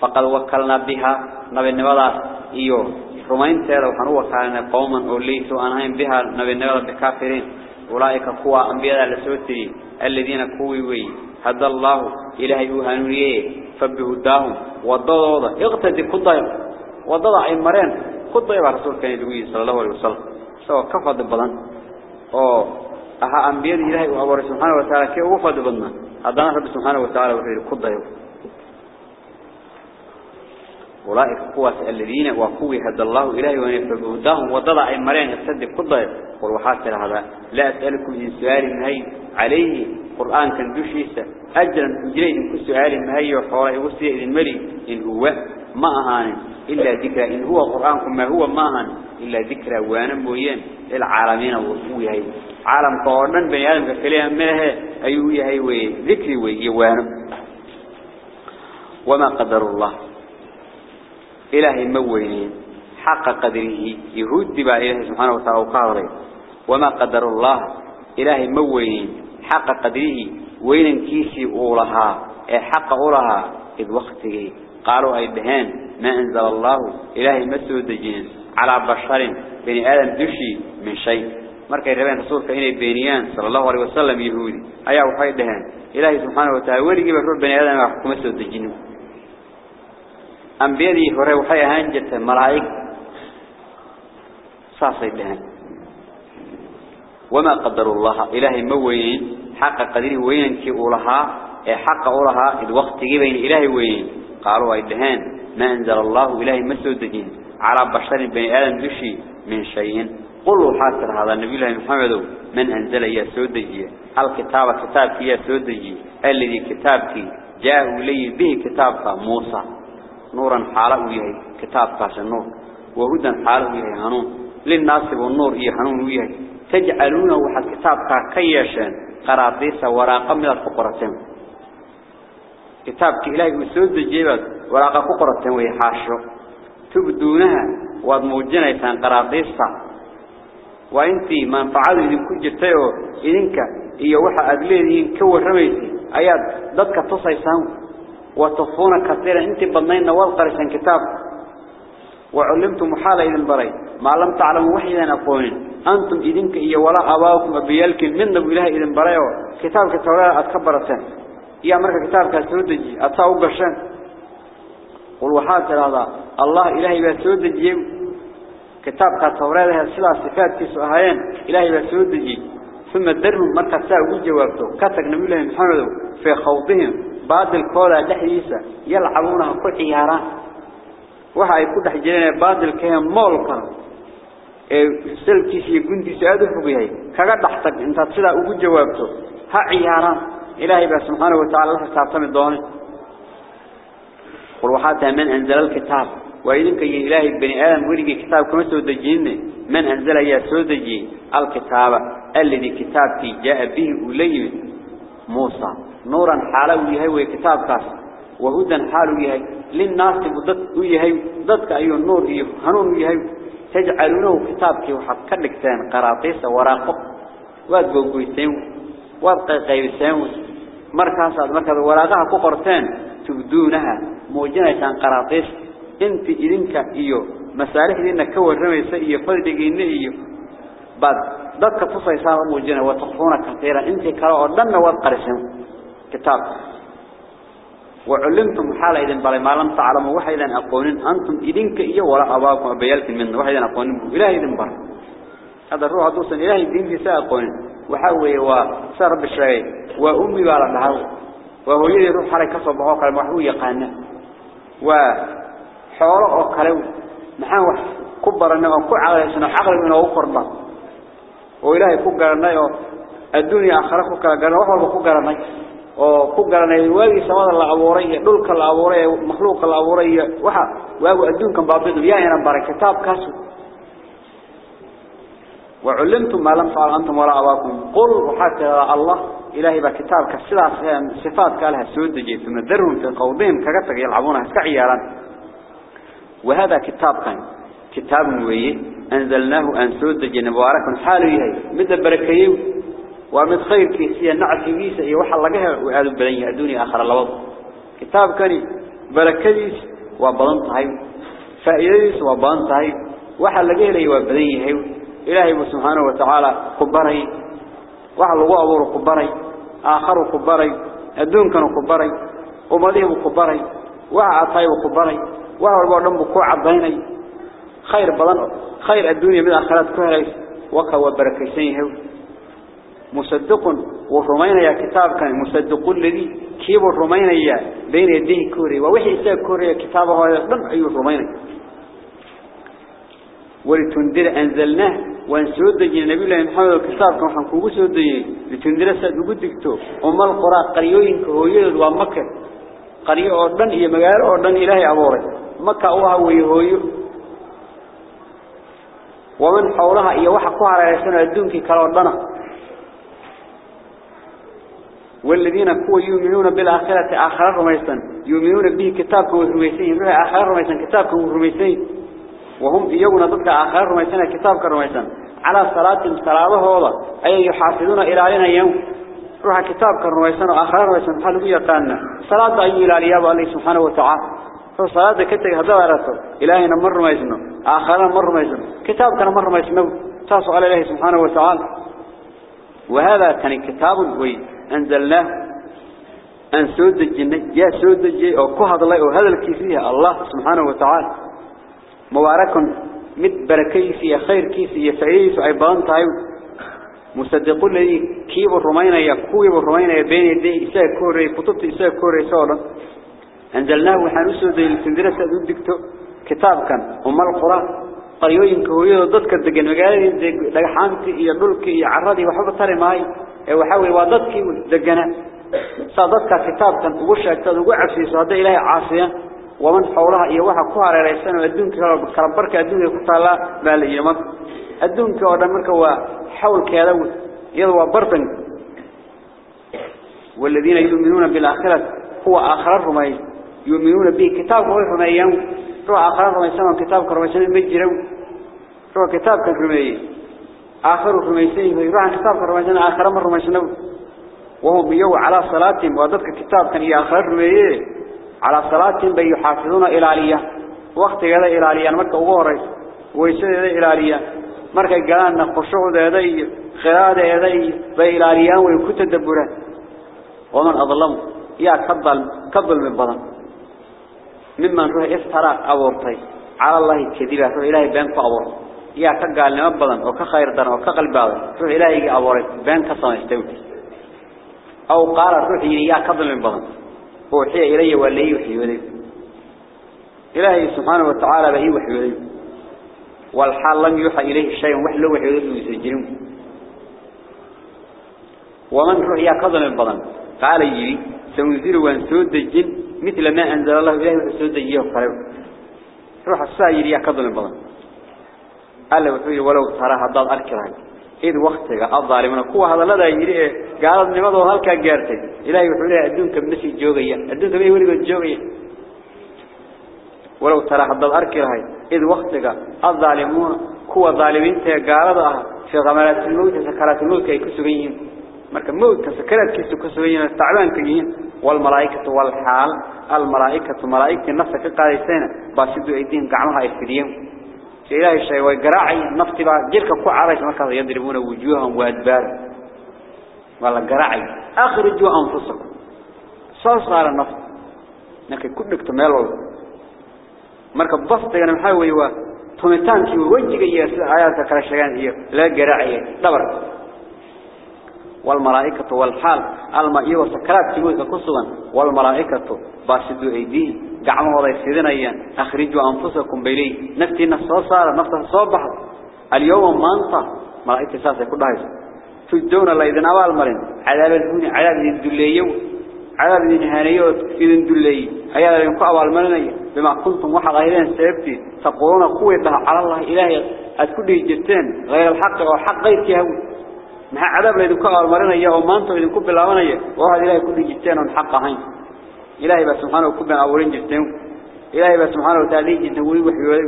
فقد وكلنا بها. نبي النماذج إيوه رمين تيرا وحنوا وكالنا قوما أوليسوا أنهم بها. نبي النماذج بكافرين. أولئك قوى أنبياء لسوتي الذين كوي وي. هدى الله إلهي هنوريه فبهداهم. وضضوضا اغتدي كضايا وضضع أي مرين كضايا رسول كان يدوي صلى الله عليه وسلم سوى كفض البضان أو أها أنبياء إلهي وأبو سبحانه وتعالى كي وفد بدنا هذا رب سبحانه وتعالى وحيد قضيه أولئك قوة الذين وقوي هدى الله إلهي ونفقهداهم وضلع المرين يتصدق قضيه والوحات هذا لا أسألكم من سؤال مهي عليه قرآن كان دوشيسا أجرا أجري إن كل سؤال مهي وحوالي وسيء الملي إن هو ما أهان إلا ذكرى إن هو قرآنكم ما هو ما أهان إلا ذكرى وأنا مويان العالمين وقوي هاي عالم قرآن بني آدم كفليها منها أيوه هاي وذكري ويوانا وما قدر الله. إلهي موينين حق قدره. يهود با إلهي سبحانه وتعالى وقاضي وما قدر الله. إلهي موينين حق قدره. وين كيسي أولها حق أولها إذ وقته. قالوا أي بهان ما أنزل الله؟ إلهي مسود جين على بشر بني آدم دشي من شيء. مركا يربين رسولك إني بينيان صلى الله عليه وسلم يهودي. أيها وحي دهان إلهي سبحانه وتعالى ولي بحر بني آدم وحكم مسود جينه أنبيادي هوري وحي أهان جرت ملائك. صاصي دهان وما قدر الله. إلهي موين حق قدره وين كي أولها حق أولها الوقت جيبين إلهي وين؟ قالوا أيدهان ما أنزل الله إلهي مسودين على بشر بني آدم دشي من شيء. قلوا حاصر هذا النبي الله محمد من أنزل يا سودجي الكتاب كتابك يا سودجي الذي كتابك جاء لي به كتابك موسى. نورا حاله ويهي كتابك النور وهدى حاله ويهي هنون للناس والنور هي هنون ويهي تجعلونه وحد كتابك كيشان. قراطيس وراقة من الفقرتين. كتابك إلهي وسود الجيبات وراقة فقرتين ويحاشو تبدونها وادموجنا يسان قراطيسة وانتي منفعاد إذن كجرتيو إذنك إيا وحا أدلين كور رميسي أياد ضدك تصيسان وتخفون كثيرا انت بضنين والقرشان كتاب وعلمتم محالة إذن بري ما لم تعلموا وحيدا أقول أنتم إذنك إيا ولا أباكم أبيالك من نبو إله إذن بريو كتابك التوراة أتكبرتان يا مركا كتابك السودجي أتاو قشان والوحات هذا الله إلهي بسودجي كتابك التوراة لها سلا صفات كيسو إلهي بسودجي ثم درهم مركا ساعة جوابته كتك نبي الله محمد في خوضهم بعض الكولا دحيسة يلعبونها كل عياران waxa ay ku dhex jireen baadilkeen moolka ee salkiisa iyo guntiisa aad u yahay kaga dhaxtag intaad sida ugu jawaabto la xisaabtami doona qul waxa man anzala alkitab wa idinka ilaahay bani aadam wariga kitab kuma soo dajinne man anzala ya soo daji alkitaba alladhi kitabki jaa bihi ulayhi Musa nuran xaalaw yahay way kitabkaas وهدى حاله يهي للناس بدك يهي ضدك أيو النور إيه هنون يهي تجعلونه كتابك وحق لكتان قراطيس وراقه واد بوقويتين واد قيقيبسين مركز مركز وراقها كقرتين تبدونها موجنة قراطيس انت إذنك إيو مسالح لأنك كور رميسة إيو فردقين إيو بعد ضدك تصيصان موجنة وتخفون كثيرا انت كراء لنا واد قرسين كتاب وعلمتم حال إذن بل ما لم تعلموا وحيدا أقونين أنتم إذنك إيا ولا أباكم أبيالكم من وحيدا أقونين إلهي إذن بر هذا الروح دوسا إلهي ساء أقونين وحاوي وسرب الشيء وأمي ولا نهو وهو يلي روح حالي كصب عوقا المحوية قانا وحوراء أقلو نحن كبرنا وكع على سنة عقل من أخرنا وإلهي كبرنا الدنيا آخرة كبرنا وحوراء كبرنا oo ku garanay waagi samada la abuuray iyo dhulka la abuuray makhluuqa la abuuray waxa waagu adduunkan baabidu yaayna baray kitaabkaas وعلمتم ما لم فعل أنتم ولا أباكم. قل وحتى الله إلهي بكتابك السلاح صفات قالها سود جيت ثم ذرهم في قوضهم كقتك يلعبونها كعيالا وهذا كتاب كان كتاب ويه أنزلناه أن سود جيت مبارك حاله هي مدى بركيه ومن خير كيسية نعس كيسة يوحى لقها وهذا بلنيه الدنيا آخر اللوض كتاب كان بركيس وبلن طهيب فائديس وبلن طهيب وحى لقها لي وبلنيه إلهي سبحانه وتعالى كبري وحى لقوا أبور كبري آخر كبري الدون كانوا كبري ومضيه كبري أطيب كبري وحى البعضهم بكوع عضيني خير بلن خير الدنيا من آخرات كهريس وكا وبركيسين هو. مصدق والرمين يا كتاب كان مصدق الذي كيف الرمين يا بين يديه كوري ووحي إساء كوري كتابه هذا لم أي الرمين ولتنذر أنزلناه وانسود دجي النبي الله محمد الكتاب كان حنكوه سود دجي لتنذر سأد وقدكتو أما القرى قريوين كهوية ومكة قرية أردن هي مقال أردن إلهي أبوري مكة أوها ويهوية ومن حولها إيا وحقها على سنة الدنك كالأردنة والذين كوا يؤمنون بالآخرة آخر رميسان يؤمنون به كتابك ورميسين آخر رميسان كتابك ورميسين وهم يجون ضد آخر رميسان كتابك رميسان على صلاة صلاة هذا أي يحافظون إلى علينا يوم؟ روح كتابك رميسان وآخر رميسان حلو يقالنا صلاة أي إلى الياب الله سبحانه وتعالى. فصلاة كتك هذا ورثه إلهنا مر رميسنا آخر مر رميسنا كتابك مر رميسنا تاسو على الله سبحانه وتعالى. وهذا كان كتاب وي أنزلناه. أن سود الجنة يا سود الجي أو كهذا الله وهذا الكيسية الله سبحانه وتعالى. مبارك مد بركيسي خير كيسي فعيس عبان طيب مصدق الذي كيب الرمين يكوي الرمين بين يديه إساء كوري كتبت إساء كوري سولا أنزلناه وحنسود السندرة دكتو كتاب كان أم القرآن. قريوين كويو ضدك دقن مقالي دقحانتي إيا دولك إيا عرادي وحبة تري ماي. وحاول وضدك دقنا. صادتك كتاب كان وغشة كتاب وقع في صادة إلهي عاصيا ومن حولها إيا وحا كوهر رئيسان كربرك أدونك كتالا بالإيمان أدونك ودمرك وحول كيالو يضوى برطن والذين يؤمنون بالآخرة هو آخر الرمي. يؤمنون به كتاب هو الرميان روح آخر رميسان كتاب كرميسان مجروا روح كتاب كرمي آخر رميسان روح كتاب كرميسان آخر من رميسان وهم يو على صلاتهم وضدك كتاب كان آخر رمي. على صلاتهم بي يحافظون إلى عليا وقت هذا إلى عليا مركا وغوري ويسد هذا إلى عليا مركا قالنا خشوع هذا خلاد هذا عليا ويكت الدبورة ومن أظلم يا كبل كبل من بضن ممن روح افترى أبورتي على الله كذبا روح إلهي بينك أبور يا كقال نما بدن وكخير دن وكقلب باوي روح إلهي أبوري بينك صنستوي أو قال روح يا كبل من بدن وحي إلي ولي وحي ولي إلهي سبحانه وتعالى به وحي ولي والحال لم يوحى إليه شيء وحلو وحي ولي يسجلون. ومن روح يا كبل من بدن قال يجري سنزير وانسود الجن مثل ما أنزل الله إليه وحسود إياه وقريب روح السائر يا كظل البضن قال وحوي ولو ترى هذا أركضها إذ وقتك. الظالمين قوة هذا لدى يجري قال النمض وهلك جارتي إلهي وحولي أدونك بنسي الجوغية أدونك بيه ولي الجوغية ولو ترى هذا أركضها إذ وقتك. الظالمون قوة ظالمين قال في غمرات الموت سكرات الموت كسبين marka mawdka sakaraadkiisu ka soo yeena tacbaanka yihiin wal malaa'ikatu wal haal al malaa'ikatu malaa'ikti nafta ka ilaahay shay way garaacay nafti baa jirka ku caraysa markaas yadribuna wujuhahum wa adbar wala garaacay akhriju anfusakum saasara naft nakay ku dhigto meel walba marka baftigana maxaa weeye waa tumitaankii wajiga iyo aayadka kala sheegan iyo la garaacay dhabar والملائكة والحال الماء وسكرات كموت كسبا والملائكة باسدوا أيديه وضع سيدنا أيان أخرجوا أنفسكم بلي نفتي نفسه صار نفسه صبح اليوم ما انت ملائكة ساسة كل هذا تجدون الله إذن أول مرين. عذاب الهون عذاب دليو. عذاب إذن هانيو إذن دلي عذاب إذن أول مرين بما كنتم واحد غيرين سيبتي. تقولون قوة على الله إلهي. أتكون جرتين غير الحق وحق غير كهوي maxaa cadaab la idinku abaalmarinaya oo maanta idinku bilaabanaya waa ilaahay ku dhigteen on xaq ahayn إلهي سبحانه وكبر أورين جستم إلهي سبحانه وتعالى جنوي وحول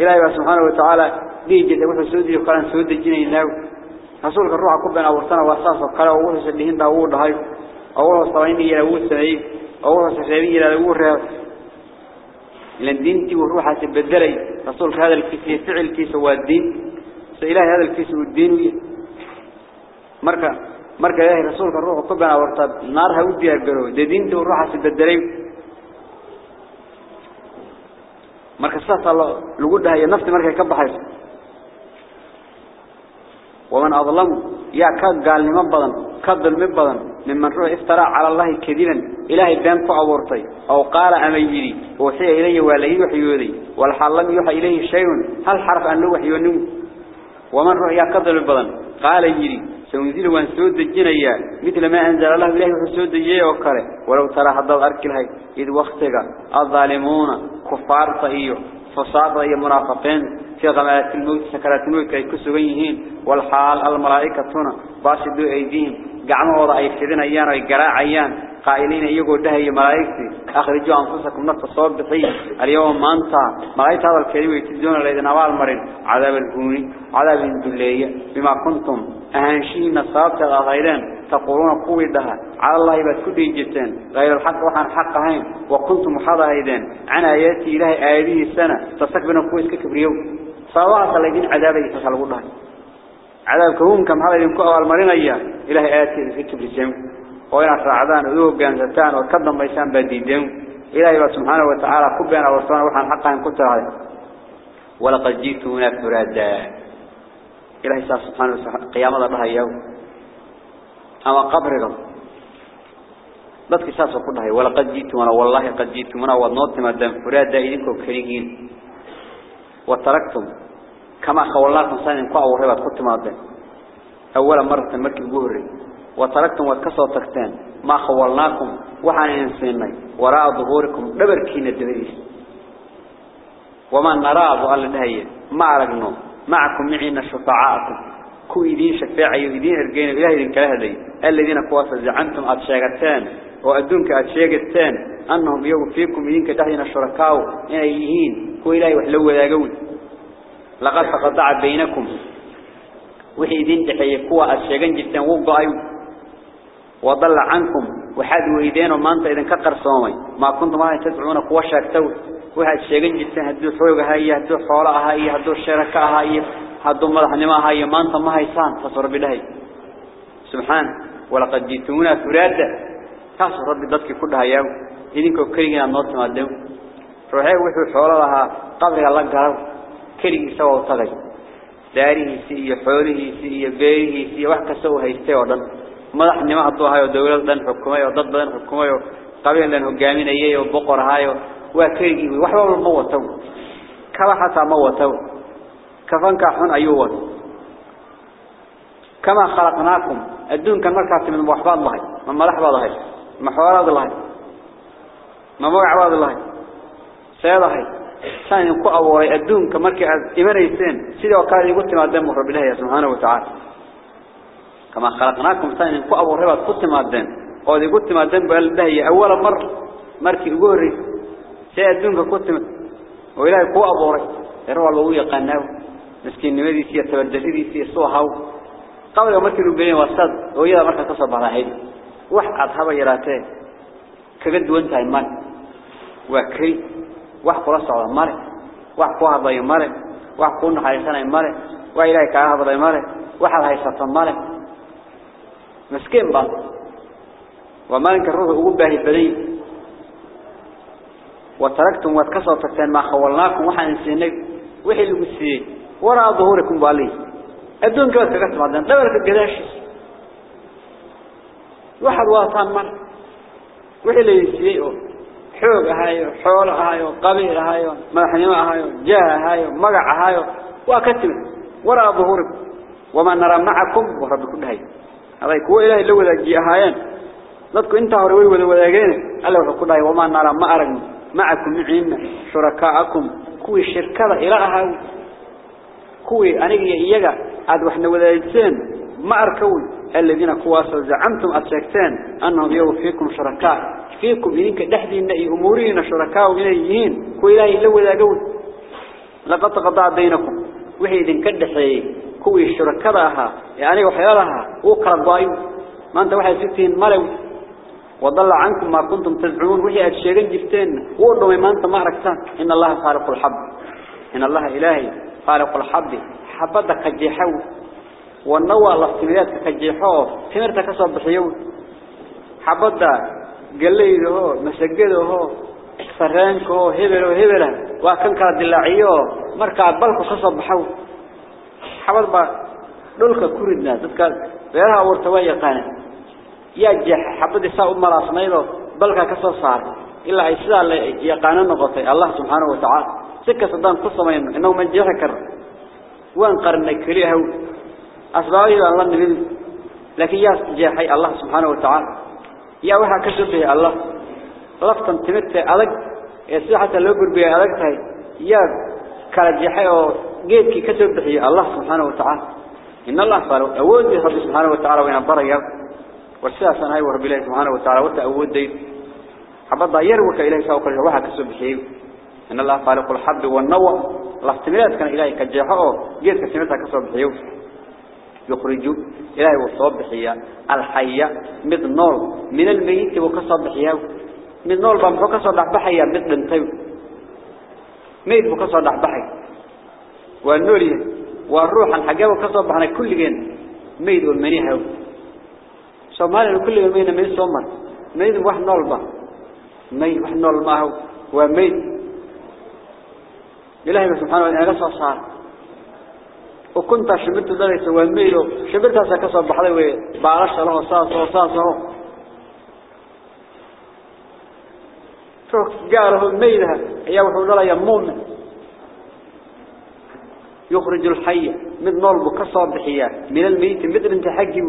إلهي سبحانه وتعالى لي جد وسود يقرن سود الجني ناو. رسولك الروح كبر أورسنا وصاص وقرأ ووسس اللي هند أور هاي أور صاين يلوس هاي أور سخري يلوس هاي لأن دينتي والروح تبدلي. رسولك هذا الكيس يسعى الكيس والدين سإله هذا الكيس والدين مركا. Waa ilaahay marka ilaahay rasuulka ruuxa ku been abuurta naar ha u diyaar garo diinta ruuxaasi bedelay marka saas lagu dhahayo nafti markay ka baxayso waman adlamu يا كقال لمبضا كظل مبضا ممن روح افترى على الله كذبا إلهي بان كأورطي أو قال أميري وحي إليه ولا يوحي والحال لم يوحى إليه شيء هل حرف أن له وحي ومن روح يا كظل مبضا قال يجري سنزيل وان سود الجنية مثل ما أنزل الله إلهي وحسود الجنية وكره. ولو ترى حد أرك لهي. إذ وقتك. الظالمون. كفار طهيو فصاد أي منافقين في غمات الموت سكرات الموت كي كسوينهين. والحال الملائكة هنا باسدوا أيديهم. قعموا وضع يفسدين أيان. ويقراع أيان. قائلين يقول ده هي ملائكتي أخرجوا أنفسكم نفس الصواب بطيء اليوم ما أنت ملائكة هذا الكريم يتدون الذين أوال مرين عذاب الهوني عذاب الدلية. بما كنتم أهانشين الصواب غيرين. تقولون قوي لها على الله يبقى كل جبتين غير الحق وحن حق هين. وكنتم محاضة هيدين. عن آياتي إله آياته السنة تستكبرنا قويس ككبريو صواها صلقين عذابي تسألوا الله عذاب كهم كم هذا ينكو أول مرين أيها. إله آياتي في كبر وين الرعدان ذوب جانتان وكذب ميسان بديدهم إلى يبقى سبحانه وتعالى كبيرا ورسولنا وحن حقا ان كنت رعدا ولقد جيتوا هنا فرادا إلى حساب سبحانه وتعالى قيام الله اليوم أما قبرهم بس كساس وقلها ولقد جيتوا هنا والله قد جيتوا هنا ونوتم الدم فرادا إذنكم كريهين وتركتم كما خوالناكم سنين قاعوا وحبات قلتم الدم أولا مرة مركب جوري soo tagteen ma khawalnakum waxaan idin siinay waraa dhuhurikum dhabarkiina dabadiis wama naraadu alla dhahaye ma aragno معكم معنا شفاعاتكم. كو إذين شفاعي وإذين إرقين إله إذن كهذي الذين كواسا زعنتم أتشاقتان وأدونك أتشاقتان أنهم يوم فيكم إذين كتحدين الشركاء. إنهيين كو إلهي وحلو ذا قول. لقد تقطع بينكم. وحي إذين تحيي كوا أتشاقن جفتان وقعوا وضل عنكم وحد ويدين وما أنت إذا كقر صومي. ما كنت ما تزعون قوشا كتو وهاد شيئين جدا هدو صوب هاي هدو صلاة هاي هدو شركة هاي هدو ملح نما هاي ما أنت ما هاي صان فصرب لهي سبحان. ولقد جئتمونا فرادة تاسو رب ضدك كل هاي إذن كو كريجنا نوت ما دم. روحي وحو صلاة لها قبر الله قرب. كريج سوا وطلق. داري سي حوري سي بيره سي وحكا سوا هاي استيوا dhan madaxnimo hadduu ahayo dawlad dhan xukumay oo dad badan xukumay oo qabiil dhan hogaaminayay oo boqor ahaayo وكيجي وحول ما وتو كلا حتى ما وتو كفن كحن أيوة كما خلقناكم الدون كان مركز من محباب الله من ملح الله ما حوارات الله ما موع الله سيد الله ثاني كو أوري الدون كمركز إيمان يسين سيدا وكان يقول ما دم رب الله سبحانه وتعالى كما خلقناكم ثاني كو أوري وقت ما دم أو يقول ما دم بالله أول مرة مركز يقول سيدونك كتمت وإلهي كو أبوري يروى الله يقناه مسكين نمدي سيا تبدلدي سيا صوحاو. قبل يوم مركي ربيني وصد وإذا مركي تصب على حيد وح أصحاب يراتيه كقد وانت المال وكري. وح قرص على المال وح قوها ضي المال وح قونا حيثنا المال وإلهي كاها ضي المال وح الهيسة المال مسكين بان ومالك الروح أقول به البديل وتركتم واتكسروا تكتين ما خولناكم وحن نسينك وحي اللي وراء ظهوركم بالي. أدون كلا تكتم عدن. دولك القداش واحد واطان مر وحي اللي يسيه حوق هايو حول هايو قبيل هايو ملحنمة هايو جاه هايو مقع هايو وكتم وراء ظهوركم. وما نرى معكم وربكم هايو هذا يكون إلهي لو ذا جي هايان dadku inta hore way wada wadaageen. Alla wuxuu ku dhahay wama nara ma aragno معكم معنا شركاءكم كوي شركة إلهها كوي أنا إيجا عاد وإحنا وذايتين ما أركون الذين كواسوا زعمتم أتشكتين أنهم يو فيكم شركاء فيكم إنك دحدين أمورين شركاء وإليهين كوي إلهي لو ذا قول لقد تقضى بينكم كوي الشركاء يعني وحيالها وقرب ضايو ما أنت واحد ستين ملوي وضل عنكم ما كنتم تزعمون وهي الشيغان جفتين وقلوا ما أنت ما عرفتان إن الله خالق الحب إن الله إلهي خالق الحب حبدك كجيحو والنوى الله تمريات كجيحو تمرتك حبدا قال لي هو مسجده هو فرانك هو هبل وهبله وكان كان دلاعيو مركا بالك كسب بحو حبد با دولك ka soo saaray ilaa ay sidaa la yaqaano noqotay allah subxaanahu watacaala si kasta haddaan ku samayno innagu ma jeexi karno waan qarnay keliya haw asbaabihii baan la nimid laakiin yaa jeexay allah subxaanahu watacaala yaa waxaa ka soo bixiyay allah laftan timirta adag ee sida xataa loo gurbiyay adag tahay yaa kala jeexay oo جيت كي كتب الله سبحانه وتعالى إن الله فارو أود يحب سبحانه وتعالى وين بريا والساس أنا يوهب إليه سبحانه وتعالى وتأود ذي حبض ضير وكإليه سوق الجواح كسب شيء إن الله فارق الحب والنوى الله تملأت كان إليه كجحاء جيت كسمتها كسب شيء يخرج إليه وصاب حيا الحيا من النار من الميت وكسب حيا من النار بمفكسه لحبة حيا مثل النتيب ميت وكسر لحبة حيا والنوري والروح الحجاب وكسب بحنا كل جن ميت والمنيها سومالي كل يومين ميت سومر ميت واحد نول با ميت واحد نول هو. وميت إلهي سبحانه وتعالى صار. وكنت شبرت ذلك والميلو شبرتها سكسر بحضي وبعرش له. صاص وصاص شوف قاله الميلها هي وحول الله يموم يخرج الحي من نور بكسر بحياة من الميت مثل انت حقي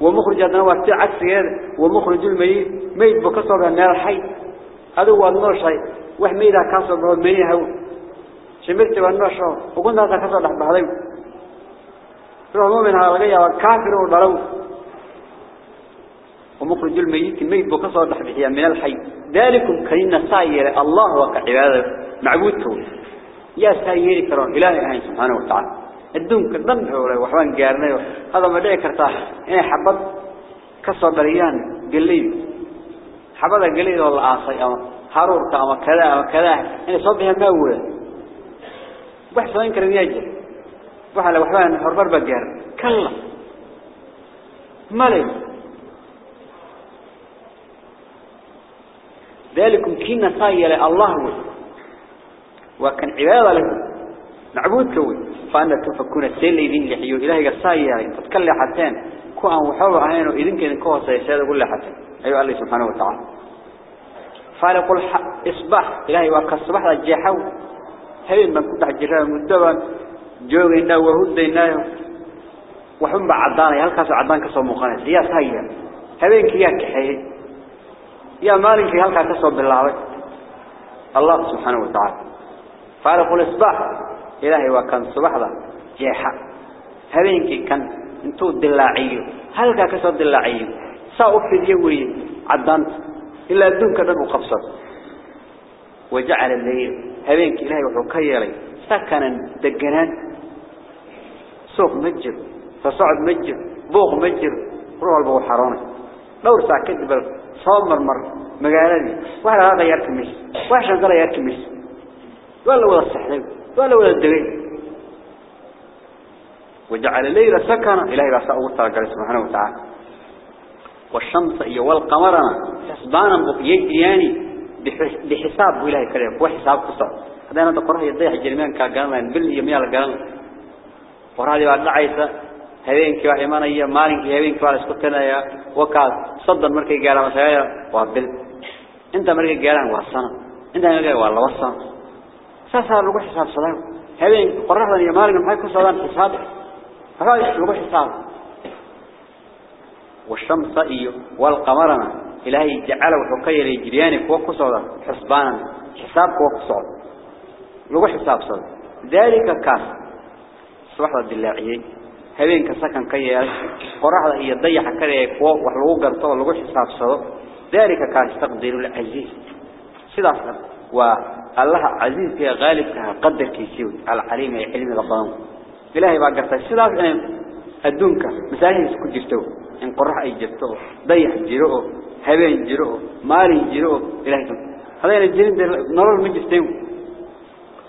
ومخرج هذا وقت هذا ومخرج الميت ميت بكسر النار الحي هذا هو وحميدها كسر به الميلها شبرت والنور شو وكنت هذا كسر بحضي روح مؤمن هذا جاي كافر وضلوا ومخرج الميت الميت بقصة تحبيها من الحي. ذلكم كرينا ساير الله وكعباده معبودته يا ساير كرون إلهي سبحانه وتعالى. الدون كذن وحوان جارنا هذا ما ده كرتاه إن حبض كسر بريان قليل. حبض قليل والله عاصي أو حرور كأما كذا أو كذا. إن صبها مولى وحصين كريم يجي وحلا وحبان حربر بجار كلا. ملك ذلكم كنا صاير الله وكان عبادة له. معبود كوي فأنا تفكون السيل يدين لحيو إلهي صاير تتكلم حتان كو أن وحاول عينه إذن كان كوه سيساد كل حتان أيها الله سبحانه وتعالى. فالق الإصباح إلهي وكالصباح الجيحو هين من كنت حجرها مدبا. joogayna waa hurdaynaa waxun ba cadaanay halkaas cadaan ka soo muuqanay siyaas haya habeenkii yaa kaxeeyay yaa maalinkii halkaas ka soo bilaabay فارق الصباح إلهي وكان صباح ذا جيحة. هبينك كان انتو الدلاعيو هل كاكسو الدلاعيو سأفذ يوي عدانت. إلا دونك دمو قفصر وجعل الليل هبينك إلهي وحكيري سكنا دقنان. سوق مجر. فصعد مجر. بوغ مجر. روح البوغ حراني نور ساكد بل صوم مرمر. مقالني وهذا هذا يركمش. وهذا هذا يركمش. ولا ولا السحلب ولا ولا الدقيق وجعل الليل سكنا إلهي بس أول ترى سبحانه وتعالى. والشمس إيه والقمر حسبانا بقيتياني بحساب إلهي كريم وحساب قصر هذا أنا تقرأ يضيح الجرمان كقال بل يميال قال. qoraadii baa dhacaysa habeenkii waa imanaya maalinkii habeenkii waa isku tanaya wakaas soddon markay gaaraan masaaya waa bil inta markay gaaraan waa sano inta markay waa saasaa lagu xisaabsadaa habeen qoraxdan iyo maalinka maxay ku socdaan xisaab maxaa lagu xisaab والشمس إيو والقمرنا إلهي جعله وحكي لجرياني كوكو صعدا حسبانا حساب كوكو صعد لغو حساب صعد ذلك كاس subaxda dilaaciyay habeenka sakan ka yeelay qoraxda iyo dayaxa kale ee kuwa wax lagu garto oo lagu xisaabsado dalika ka istaqdiru الله عزيز يا غالب يا قدر كي قدرك على العليم يا علم الضام إلهي بقى قرصة الشلاف عين الدنكة مثالي يسكو جرتو. إن قرح أي جرتو. ضيح جرؤو هبين جرؤو مالي جرؤو إلهي تم. هذا يعني الجرين ده من جرتو.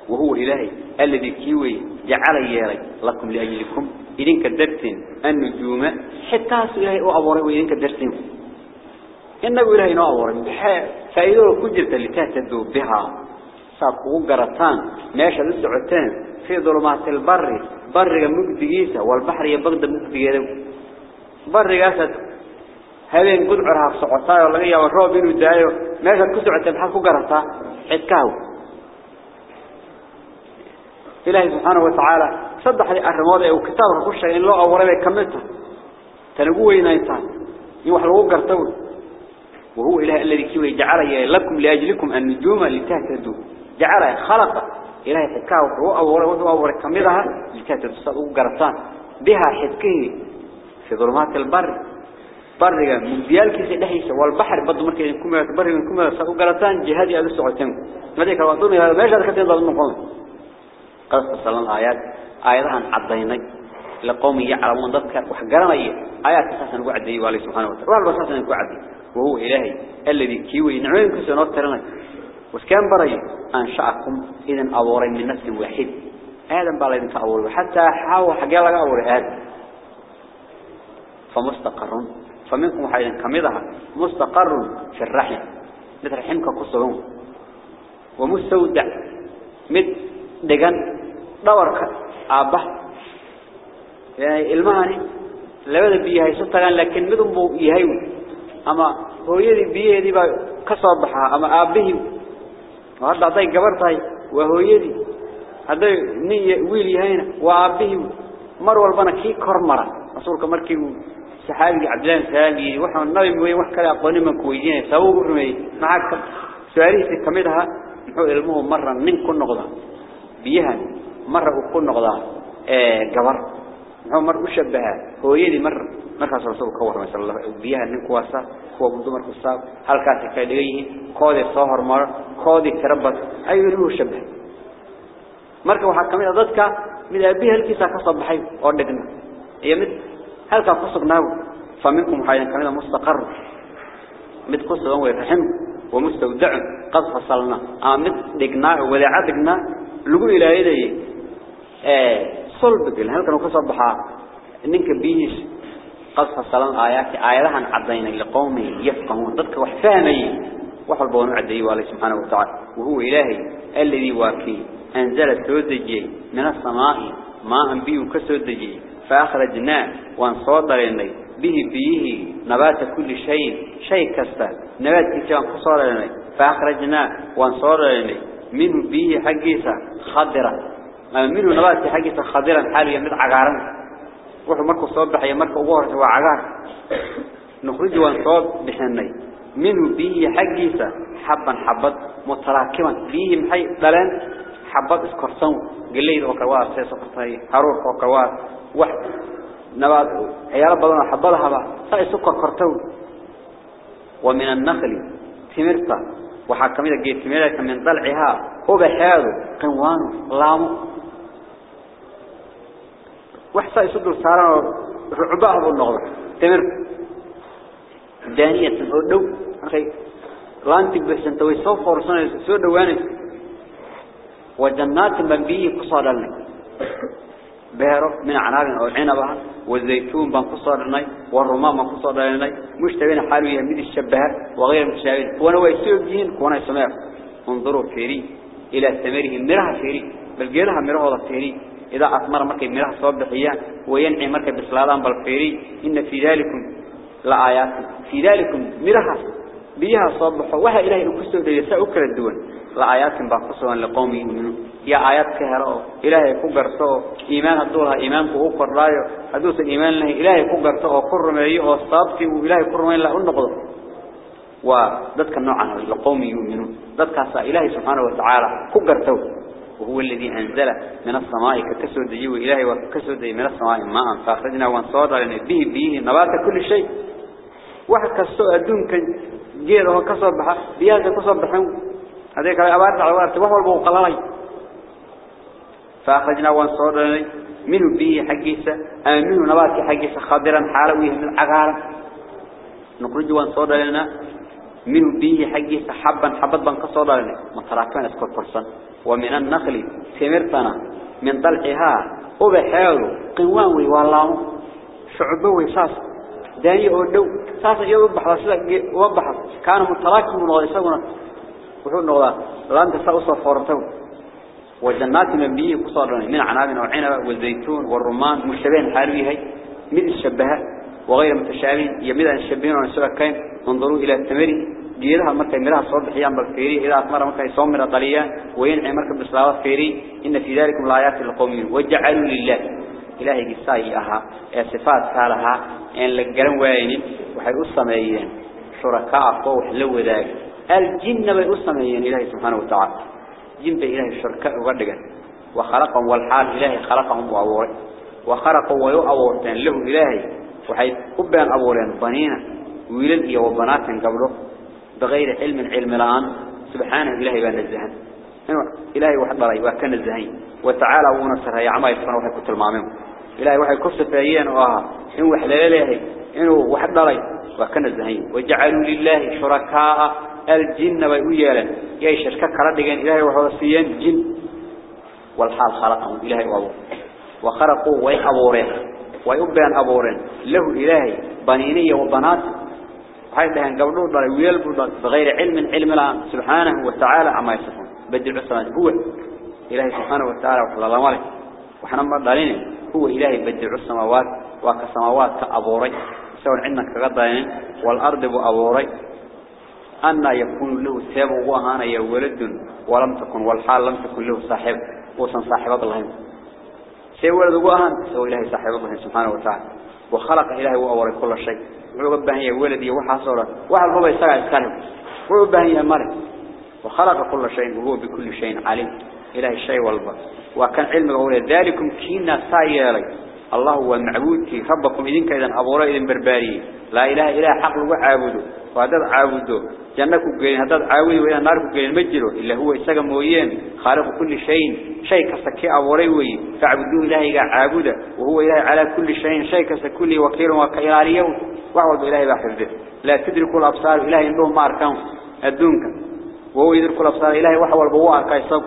وهو إلهي. الذي كيوي جعل ياري. لكم لأجلكم. إذن كدرتين. النجومة حتى إلهي أعوره وإذن كدرتين. إنه إلهي نعوره بحيث فإذا كنت جرت لتهتدوا بها. سابقوا قرطان ماشا للسعوتين في ظلمات البر بر مجدقيسة والبحر يبغد مجدقيسة برقاسة هذين قد عرها سقطاء ولا هي والروب إنه دايو ماذا كسرعة بحث قرطة حكاو إلهي سبحانه وتعالى صدح لي الرماد أو كتابه كل شيء إن الله أولا يكملته تنقوه إنايتان يوحل وقرتون وهو إله الذي كيوه جعل لكم لأجلكم النجوم لتهتدوا جعل خلق إلهي حكاه وهو أولا وهو أولا كمدها لتهتدوا وقرتان بها حكيه في ظلمات البر. برغا من ديالك سيدحيس والبحر بدو مركي يكون برغا يكون ساقو قرتان جهادي أدو سعوتين مديك الوضون هذا ما يشهد كتين ضد النقوم قد فصلنا الآيات آياتها عضيني لقوم يعلمون ذلك وحقرنا آيات أساسا وعدي والي سبحانه وتعالى. والله أساسا وعدي. وهو إلهي. الذي كيوي كسنات ترنك وسكان بري أنشأكم إذن أوري من نفس واحد آدم بالله إذن كأوري حتى حاول حقا لك أوري آدم فمستقر فمنكم حيث كمدها مستقر في الرحم. مثل رحمك قصرون ومستودع. مد دقان دورك. آبه يعني المهني. لبدا بيها يسطغان لكن مدن بو يهيون. أما هو يدي بيه يدي با كصبحها أما آبه وهذا عطاي قبرتها وهو يدي هذا نية ويلي هنا وآبه مر والبنا كي كرمرة رسولك مركي سحابي عبد الله سحابي وحنا النبي وي وح كلا aqoon man ku weydiinay sabab u rumay maxaa su'aalihiisa kamidha muxuu ilmuhu marra nin ku noqda biyahan marra uu shabaha hooyadii mar markaas rasuulka ka warramay sallallahu alayhi biyahan nin kuwaasa kuwa dumarku saab halkaas ka dhigayihiin koodi soo hormar koodi tirabad ayuu ilmuhu shabahay marka waxa kamid ah dadka mid aabi halkiisa ka soo baxay oo dhigna iyo mid halka kusugnaabo فمنكم حيث كمينة مستقر مد قصة ويرحم ومستودع قد فصلنا آه مد دقنا ولا عدقنا لقوا إلى يدي آه صلب قل هل كانوا قصة بحا؟ إنك بيش قد فصلنا آيات آياتها عضينا لقوم يفقهون. ضدك وحفامي وحلبون عدي والله سبحانه وتعالى. وهو إلهي الذي واكي أنزل السودجي من السماء. ما أنبيه كسودجي. فأخرجنا وانصادر إليه به بيه نبات كل شيء. شيء كسته. نبات كتان قصار إليه فأخرجنا وانصادر إليه منه به حقيسة خضرا منه نبات حقيسة خضرا حاليا من عقارا وحو مركو صبح يا مركو وغرت وعقار نخرج وانصاد بحني منه به حقيسة حبا حبا متراكما فيه محي دلان حبات اسكرسون قليل وكوار سيسقطي هروح وكوار واحد نبات عيال بدنا حبلها بقى ساي سكر كرتون ومن النخل تمرتا إذا جيت تمرتا من ضلعها هو بحاله قنوان لامو وحسا يصدر ساران رعباه بالنغضة تمر. دانية دو أخي لانتك بس أنت ويصوف ورسان سوى دواني. وجنات مبيه قصار لك بهره من عناب أو عنبها والزيتون بنقصرناي والرمان بنقصرناي مشتبين حالوية من الشبهات وغير متشابهين كون ويسوقين كون يسمع. انظروا فيري. إلى ثمره. مرها فيري. بل جيلها مرها فيري. إذا أثمر مركب مرها صواب بحيان وينعي مركب بسلالان بالفيري إن في ذلكم لآيات. في ذلكم مرها بيها صبح وها إلهي أكسر ليسا أكل الدول لآيات باقصوا لقوم يؤمنون. يا آيات كهراء إلهي كبرتو إيمان الدولها إيمان كأوكر رايو. حدوث الإيمان له إلهي كبرتو وقر مريه وصابتي وإلهي كر مريه لا أنقض وذلك النوع عنه لقوم يؤمنون. ذلك إلهي سبحانه وتعالى كبرتو وهو الذي أنزل من السماء ككسر دجيو إلهي وكسر دجي من السماء ماء. فأخرجنا وانصار لنا به به نبات كل شيء. واحد كسر أدون جير هو كسر بحا كسر بحا هذيك الأبارت على الأبارت وهو البوقلالي فأخرجنا وانصار لنا منه به حقيسة منه نبات حقيسة خضرا حالويه من عقارا نخرج وانصار لنا منه به حقيسة حبا حبا بنقصر لنا متراكمين اسكر فرصا ومن النخل ثمرتنا من طلعها وبحاله قوان والله شعبه ويساس داني أو دو ساس يوضح سدا وضح كان متراكم ويسغنا وحو نودا لانت سوسو فورتو وجنات مبنيه قصر من عناب وعنب والزيتون والرمان مشتبهين حالوي هي من الشبهة وغير متشابه يمد أن الشبين ونسوء كين انظروا إلى التمري جيدها مركا مراها صوت حيان بالفيري إذا أثمر مركا يصوم من طليا وينعي مركا بسلاوات فيري إن في ذلك الآيات للقومين وجعلوا لله إلهي قصائي أها صفات كالها إن لقرن وين وحي أصميين شركاء فوح لو ذاك الجن بي أصميين إلهي سبحانه وتعالى جن بي إلهي الشركاء وقدقا وخلقهم والحال إلهي خلقهم وأوري وخرقوا ويؤورتين له إلهي وحي أبان أورين بنينا ويلن إيا وبنات قبله بغير علم علم الآن سبحانه إلهي بان الزهن إلهي واحد برأي وكان الزهين وتعالى ونصرها يا عما يسفن وحي كتل معمم إلهي وحي كفت فايين وآها إن وحد لله إنه واحد برأي وكان الزهين وجعلوا لله شركاء الجن ويؤيالا يا شركة كردقين إلهي وحوصيين جن. والحال خلقهم إلهي وأبوه وخرقوا ويأبورين ويبان أبورين. له إلهي بنينية وبنات وحيث أن قبلوا ضل ويلبوا بغير علم علم الله سبحانه وتعالى عما يصفون. بدل عصمات هو إلهي سبحانه وتعالى وحل الله مالك وحنا مرضالين هو إلهي بدل السماوات وكسماوات كأبوري. سواء عندك كغضين والأرض بأبوري. أن يكون له سبب وهانا ولد ولم تكن. والحال لم تكن له صاحب. وصن صاحب الله. سي ولد وهان. سوى إلهي صاحب الله سبحانه وتعالى. وخلق إلهي وأوري كل شيء. وعبه هي ولدي وحصولا وحل هو يسرع يسكره وعبه هي مره وخلق كل شيء وهو بكل شيء عليم إلهي الشيء والبر وكان علم قول ذلكم كينا سايري الله هو المعبود ربكم إذن كإذن أبورا إذن برباري لا إله إله حق عابده وهذا عابده جنكو قيلين هذا عابده وإذا ناركو قيلين مجره إلا هو إساق مويين خالق كل شيء. شيء كسكي أبوري وي. فعبدوه إلهي عابده. وهو إلهي على كل شيء. شيء كسكي وكيل وكيلالي وعوض إلهي بحفظه لا تدركوا الأبصار إلهي إنهم ما أركان. وهو يدرك الأبصار إلهي وحوال بواء كيصب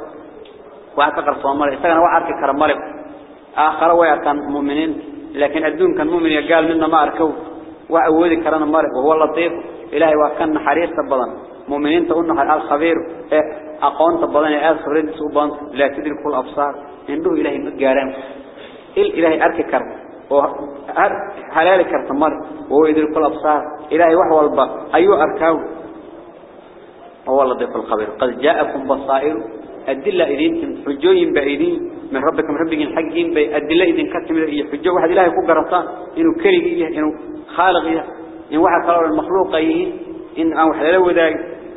وعتقر صومال إساقنا وعرك كرمالك. آخر ويأكان مؤمنين. لكن الدون كان مؤمن يقال منا ما أركو وأودي كرنا مالك وهو اللطيف. إلهي وكان حريص تبضان مؤمنين تقولنا الخبير أقوان تبضان آل خبرين سوبان لا تدرك الأبصار عنده إلهي مقارن الإلهي أرك كرم. هلال كرم مالك وهو يدرك الأبصار إلهي وحوى البا أيو أركاو. هو اللطيف الخبير. قد جاءكم بصائر. أدلة إذين حجوين بعيدين. من ربكم ربك الحقين بأدلة إذن كتم إيه حجة واحد إلهي قرطان إنه كريجيه إنه خالقيه إن واحد قرار المخلوقيه إن أو حلو ذا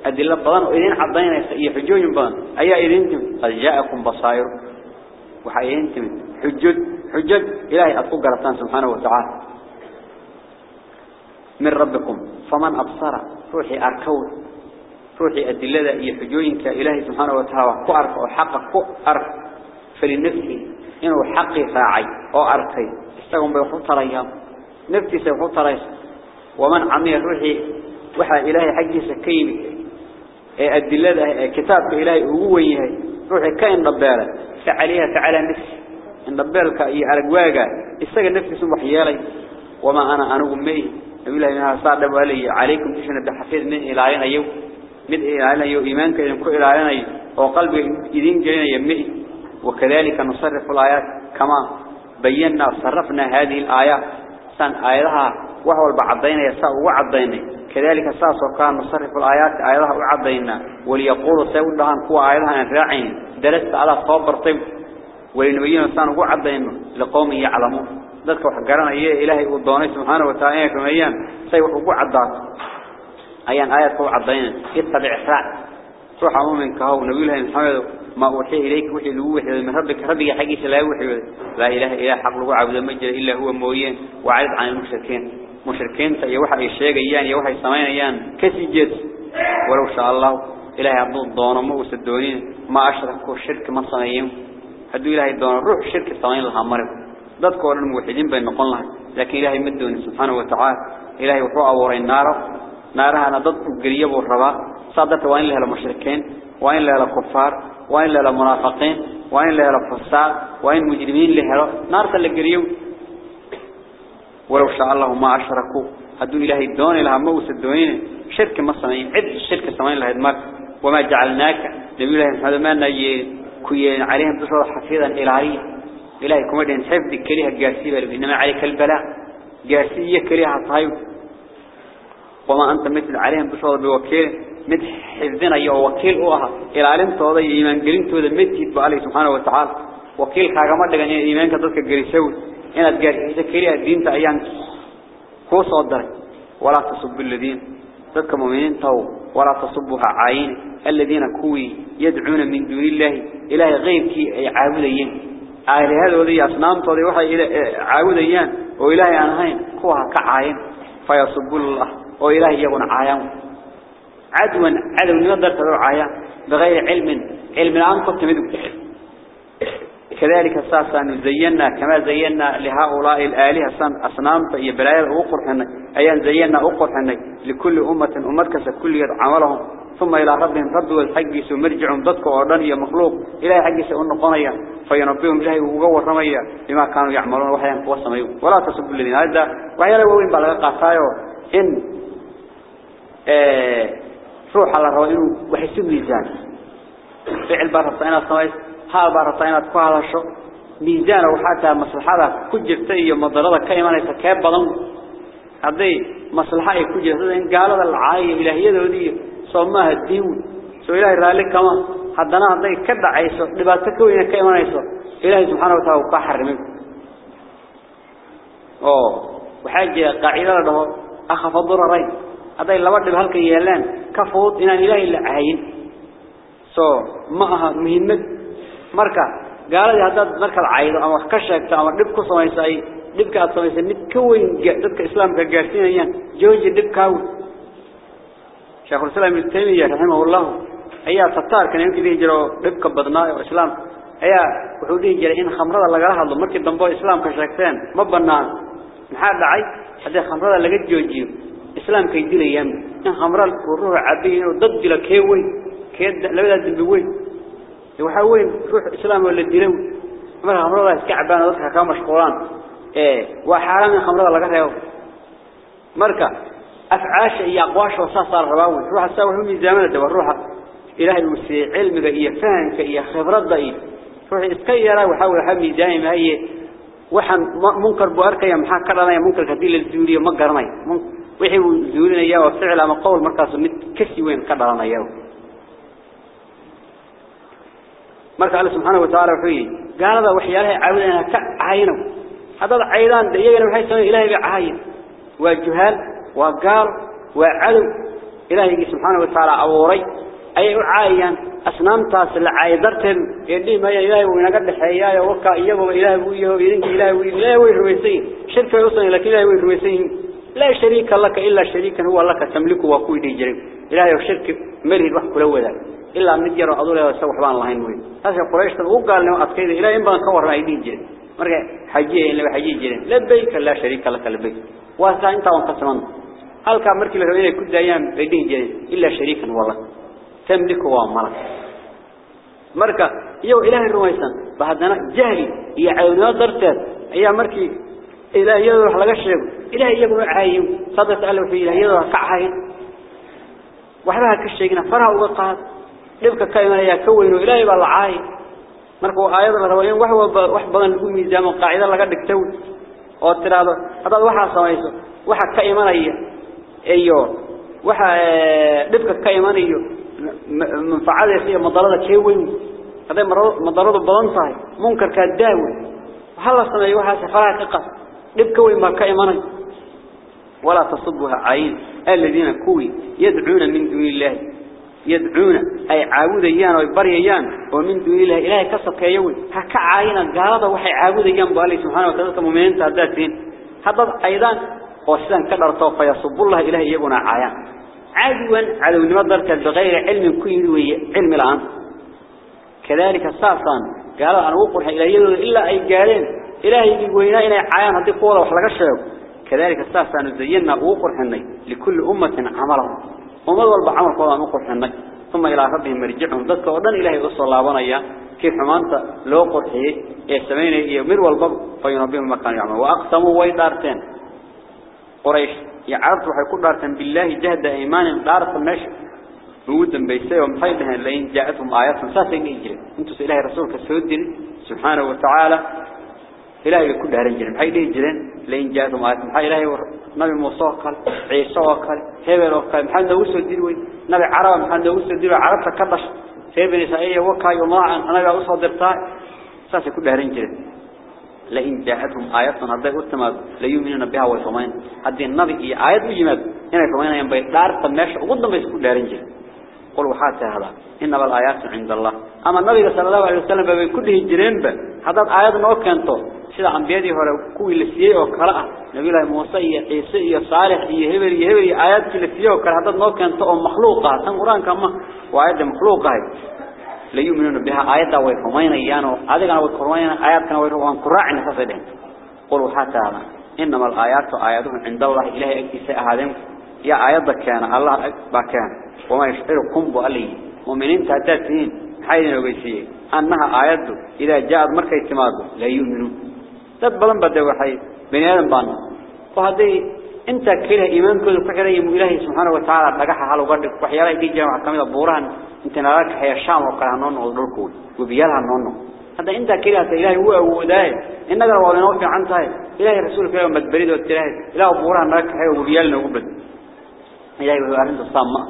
أدلة بضان وإذن عضين إيه حجوين بضان. أي إذن قد جاءكم بصائر. وحيينتم حجة حجة إلهي أتقوا قرطان سبحانه وتعالى. من ربكم. فمن أبصر. روحي أركون روحي أدلة إيه حجوينك إلهي سبحانه وتعالى. كأرك وحق كأرك فلنفسه إنه حقي فاعي أو أركي. استقم بيحط ريام نفسي سيحط ريس ومن عمي روحي وحا إلهي حقي سكيم الدلالة كتابك إلهي أقويه روحي كائن ربالة فعليها فعلى نفسي إن ربالك إيه أرقواقا. استقل نفسي سبح يالي وما أنا أنا أمي نقول لها إنها صعدة وعلي عليكم تشنا بحفيظ من إلهينا يوم من إلهينا يوم إيمانك إذن كو إلهينا وقلبي إذن جلنا يمئي وكذلك نصرف الآيات. كما بينا صرفنا هذه الآيات. سن آياتها وهو البعضين يساء وعضين. كذلك ساس وكان نصرف الآيات آياتها وعضينا وليقولوا سيقول لها كوا آياتها نراعين درست على صبر طب ولنبينا سان وعضين. لقوم يعلمون. ذلك وحقرنا إيه إلهي ودوني سبحانه وتعالى كما أيام سيقول وعضات. أيان آيات وعضين. اتبع ساعة روح مؤمن كهو نبي الله محمد. ما أوحي إليك وحي لوحي من ربك. ربك حقيس لا وحي. لا إله إلا حق. لغو عبد المجد إلا هو موين وعرض عن المشركين. مشركين يوحي الشيء أيان يوحي السمين أيان كسي جد ولو شاء الله إلهي عبد الضوان ما وسدونين ما أشركوا الشرك ما صميهم هدو إلهي الضوان روح الشرك السمين لها مرض. ذاتك الموحدين بين نقول لها لكن إلهي مدوني سبحانه وتعالى. إلهي وحوى أوري النار. نارها أنا قريب والرباء صادت وين لها المشركين؟ وين لها الكفار؟ وين لها المنافقين؟ وين لها الفساق؟ وين مجرمين لها؟ نار تلقريو ولو شاء الله ما أشركوا. هدو إلهي الدون لها موس الدونين شرك مصنعين عد الشرك السمين لها المرء. وما جعلناك. نبي الله محمد ما كوين عليهم بصورة حفيظا إلهي إلهي كما دين حفظ كليها الجاسيبة إنما عليك البلاء. جاسية كليها طيب. وما أنت مثل عليهم بشر بوكيل. مد حفظنا يا وكيل أوها. إلى علم توضي إيمان قرين توضي مد بأله سبحانه وتعالى. وكيل كاغمر لغن إيمان كدرك قريسوي إن تقارئ كليها الدين تأيان هو صدر ولا تصب الذين. ذلك مؤمنين تو. ولا تصبها عين. الذين كوي يدعون من دون الله. إله غير كي عابدين. آله هذا وذي أصنام تولي وحي عابدين. وإلهي أنهين. كوها كعين فيصب الله. وإلهي يكون عايان. عدوا. عدو نقدر تدعو عايان. بغير علم. علم الآن قد تمدوا كذلك أساسا نزينا كما زينا لهؤلاء الآلهة أصنام يبلايا أقرحنا أيان زينا أقرحنا لكل أمة أمتك كل عملهم ثم إلى ربهم ردوا الحق مرجع ضدك وردنيا مخلوق. إلى حق سأقول قنيا فينبيهم جهي وقوة رميا لما كانوا يعملون وحيا وصميوا ولا تسبوا الذين هذا وحيا لوين بلغ قاطايو إن آه روح على الروين وحسب ميزان فعل بارفطين الصميس هذا بارفطين أتقوى الشو ميزان وحتى مصلحة كجرت iyo madarada ka imanaysa ka badan haday maslaxa ay ku jirto in gaalada la caayo ilaahiyadoodii soomaha diin soo ilaahay raali kama haddana haday ka dhacayso dhibaato ka weyn ka imanayso ilaahay subxaanahu wa ta'ala ka xarimay oo waxa jira qaacida la dhaho akhafad dararay haday laba dhib halka yeelaan ka fudud inaan marka gaaladii haddaad markaad caydo ama wax ka sheegto ama dhib ku samayso ay dhibka aad samaysay mid ka weyn dadka islaamka gaarsiinayaan jooji dhibkaagu sheekhulislaam ibnu taymiya raximahullah ayaa tataarkan ninkii dhihi jira oo dhibka badnaa oo islaam ayaa wuxuu dhihi jiray in khamrada lagala hadlo markii dambe oo islaamka sheegteen ma banaan maxaa dhacay haddii khamrada laga joojiyo islaamkay dilayaan in khamra ruuxa cabiy inuu dad dilo kee weyn kee labadaa dembi weyn وحاول روح إسلام ولا دينه ما إيه، هم رضا كعبان رضا كامش قران إيه وحرام هم رضا الله كهيو مركا أفعاش يقواش وصار رباوي روح سووا هم زمان دوا روح إله المسيح علم جاي فان كي خبر ضئي روح إسكيرا وحاول حمي دائما هي وحن منكر بارك يا محاكرنا يا منكر كديل الزوري ما قرناي من وحي الزوري يا وفعل ما قول مركز مت كسي وين قرناي يا مرك الله سبحانه وتعالى في قال هذا وحياله عاولنا كعينه هذا عيلان دقيقنا من حيث إلهي بعين والجهال والقار والعلم إلهي سبحانه وتعالى أوري أي عاين أسنام تاصل عايدرتهم يدي ما إلهي وإن قد حيايا وقع إيه وإلهي وإيه وإنك إلهي وإلهي ويرويسين شركة يوصل لك إلهي ويرويسين لا شريك لك إلا شريكا هو لك تملك وقوي دي جريم إلهي وشرك مره الوحك لو ذلك إلا مدير أدوله سوى حبان الله ينوي هذا قريش تقول لهم أتكيد إلى إن بان كور رايدين جري مرجع حجيه إلا حجيه جري لبيك لا شريك لك لبيك. وهذا أنت وانقسمان هل كان مركي له إلى كل أيام رايدين جري إلا شريكا والله. تملك وامرك مركا يو إله الرويسان بعدنا جهلي يعيونها درتات أيام مركي إله يروح الشيء إله يقول عايم. صدت ألف إله يروح كعايم. وحبها كالشيء فرها وقعت dhibka ka imanaya ka weyn oo ilaahay baa la caay marka aayada la rabo in wax wax badan lagu miisaamo qaacida laga dhigto oo tiraado hadaad waxa samayso waxa ka imanaya iyo waxa dhibka ka imanayo manfaacada iyo madarada ka weyn haday madaradu badan tahay munkarka daawo waxa la sameeyo waxa safaraha ka qas dhibka weyn baa ka imanaya ولا تصبها عين الذين كوي يدعون من دون الله يدعون أي عابديان ويبريان ومن دون الله إلهي كسبك يوي هكا عاينا قالوا وحي عابديان بالله سبحانه وتعالى مؤمنين تعداتين هذا أيضا وسلام كدر توفى يصب الله إلهي يبنى عيان عدوا عدو نمضرك بغير علم كيلوي علم الآن. كذلك الساسان قالوا أنا وقرح إلهي إلا أي قالين. إلهي يقولنا إلهي عيان هذه قوة وحلق الشيء كذلك الساسان زينا وقرحني لكل أمة عملهم. وما والبع عمل قوة وقرحني ثم إلى ربهم مرجعهم. ذلك ودن إلهي أصل الله ونيا. كيف حمانت لو قرحيه يستمين يمر والبب فينبيهم مكان يعمل. وأقسموا ويدارتين. قريش يعرض وحيكون دارتين. بالله جهد إيمان دارت النشر وودا بيسيه ومحيدها لين جاءتهم آيات ساسين إجري. انتو سإلهي رسولك السودين سبحانه وتعالى. إلهي كل هرين جرين محي ليه جرين لين جاءتهم آيات محي إلهي ور نبي موسى وقال عيسى وقال هبل وقال محي نوسو الديروي نبي عرب محي نوسو الديروي عرب تكبش سيبني سعية وكا يوماعا أنا بقى أصدر تاي ساسي كل هرين جرين لئن جاءتهم آياتنا هذا قلتما ليؤمنون بها ويفهمين هذه النبي آيات يجمد هنا يفهمين ينبغي دار طماش وقدم بيسكون دارين جل قل وحاتي هذا. إنما الآيات عند الله. أما النبي صلى الله عليه وسلم بكله الجرين به هذا آيات نوكنتو سيدا أنبيادي هو كوي لسيه وكلاء نبي الله موسى عيسى صالح يهبل يهبل آيات لسيه وكلاء هذا نوكنتو مخلوقة تنقران كما وآيات مخلوقة لا يؤمنون بها آيات ويفهمين إيانو هذا كانوا ويفهمين آيات كانوا ويفهمين قراعنا فصدين قلوا حتى هذا إنما الآيات آياتهم عند الله إلهي أكتساء هذا يا آيات كان الله بكان وما يشعركم بألي مؤمنين تهداتين حين يبيسيه أنها آيات إذا جاءت مركة اتماده لا يؤمنون تبلا بدأ وحي بني آدم بان وهذه انت كله إيمان كله فكرة يمو إلهي سبحانه وتعالى لقاها حالو قردك وحيالا يدي جامعة كاملة بوران انت نراك حيا الشام وقرها نونو ودركول وبيالها نونو هذا انت كله إلهي هو أوداي إنك لو نوفي عن تاي إلهي رسولك يوم بدبريد والتلاهي إلهي بوران نراك حيا وبيالنا وبد إلهي هو أرنت الصامة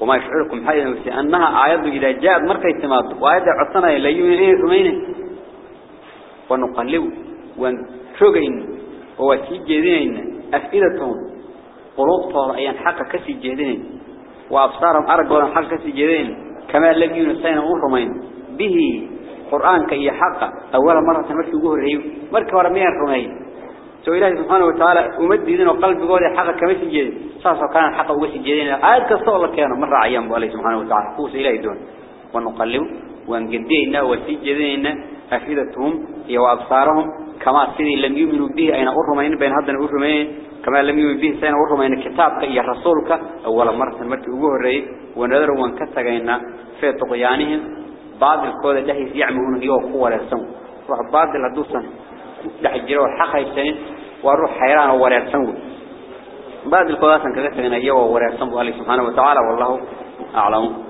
وما يشعركم نفسي أنها آيات إذا جاءت مركة اتماد وآيات عطنا إلا يؤمنين ونقلب ونشوقين ووسي جيدين أفئدتهم قلوب طول أيان حق كسي جيدين وأبصارهم أرقوا حق كسي جيدين كما لم ينسين أمرمين به قرآن كي حق أول مرة مركي قهر هيو مركي ورميان رمين سو إلهي سبحانه وتعالى أمد دين وقلب قولي حق كما سجيدين ساسا كان حق وسي جيدين آيات كسو الله كانوا مرة عيان بأليه سبحانه وتعالى. قوس إلهي دون. ونقلب ونقدينا وسي جيدين أفئدتهم وأبصارهم كما سيدي لم يؤمنوا به أين أرمين بين هذا أرمين كما لم يؤمن به سين أرمين كتابك يا رسولك أول مرة مرت أبوه الرئي ونذر وانكتغينا في طغيانهم بعض الكود الذي يعملون هي قوة للسن روح بعض الهدوسا دحجروا الحق يسنين وروح حيران وريرسن بعض الكودات كتغينا هي وريرسن الله سبحانه وتعالى والله أعلم.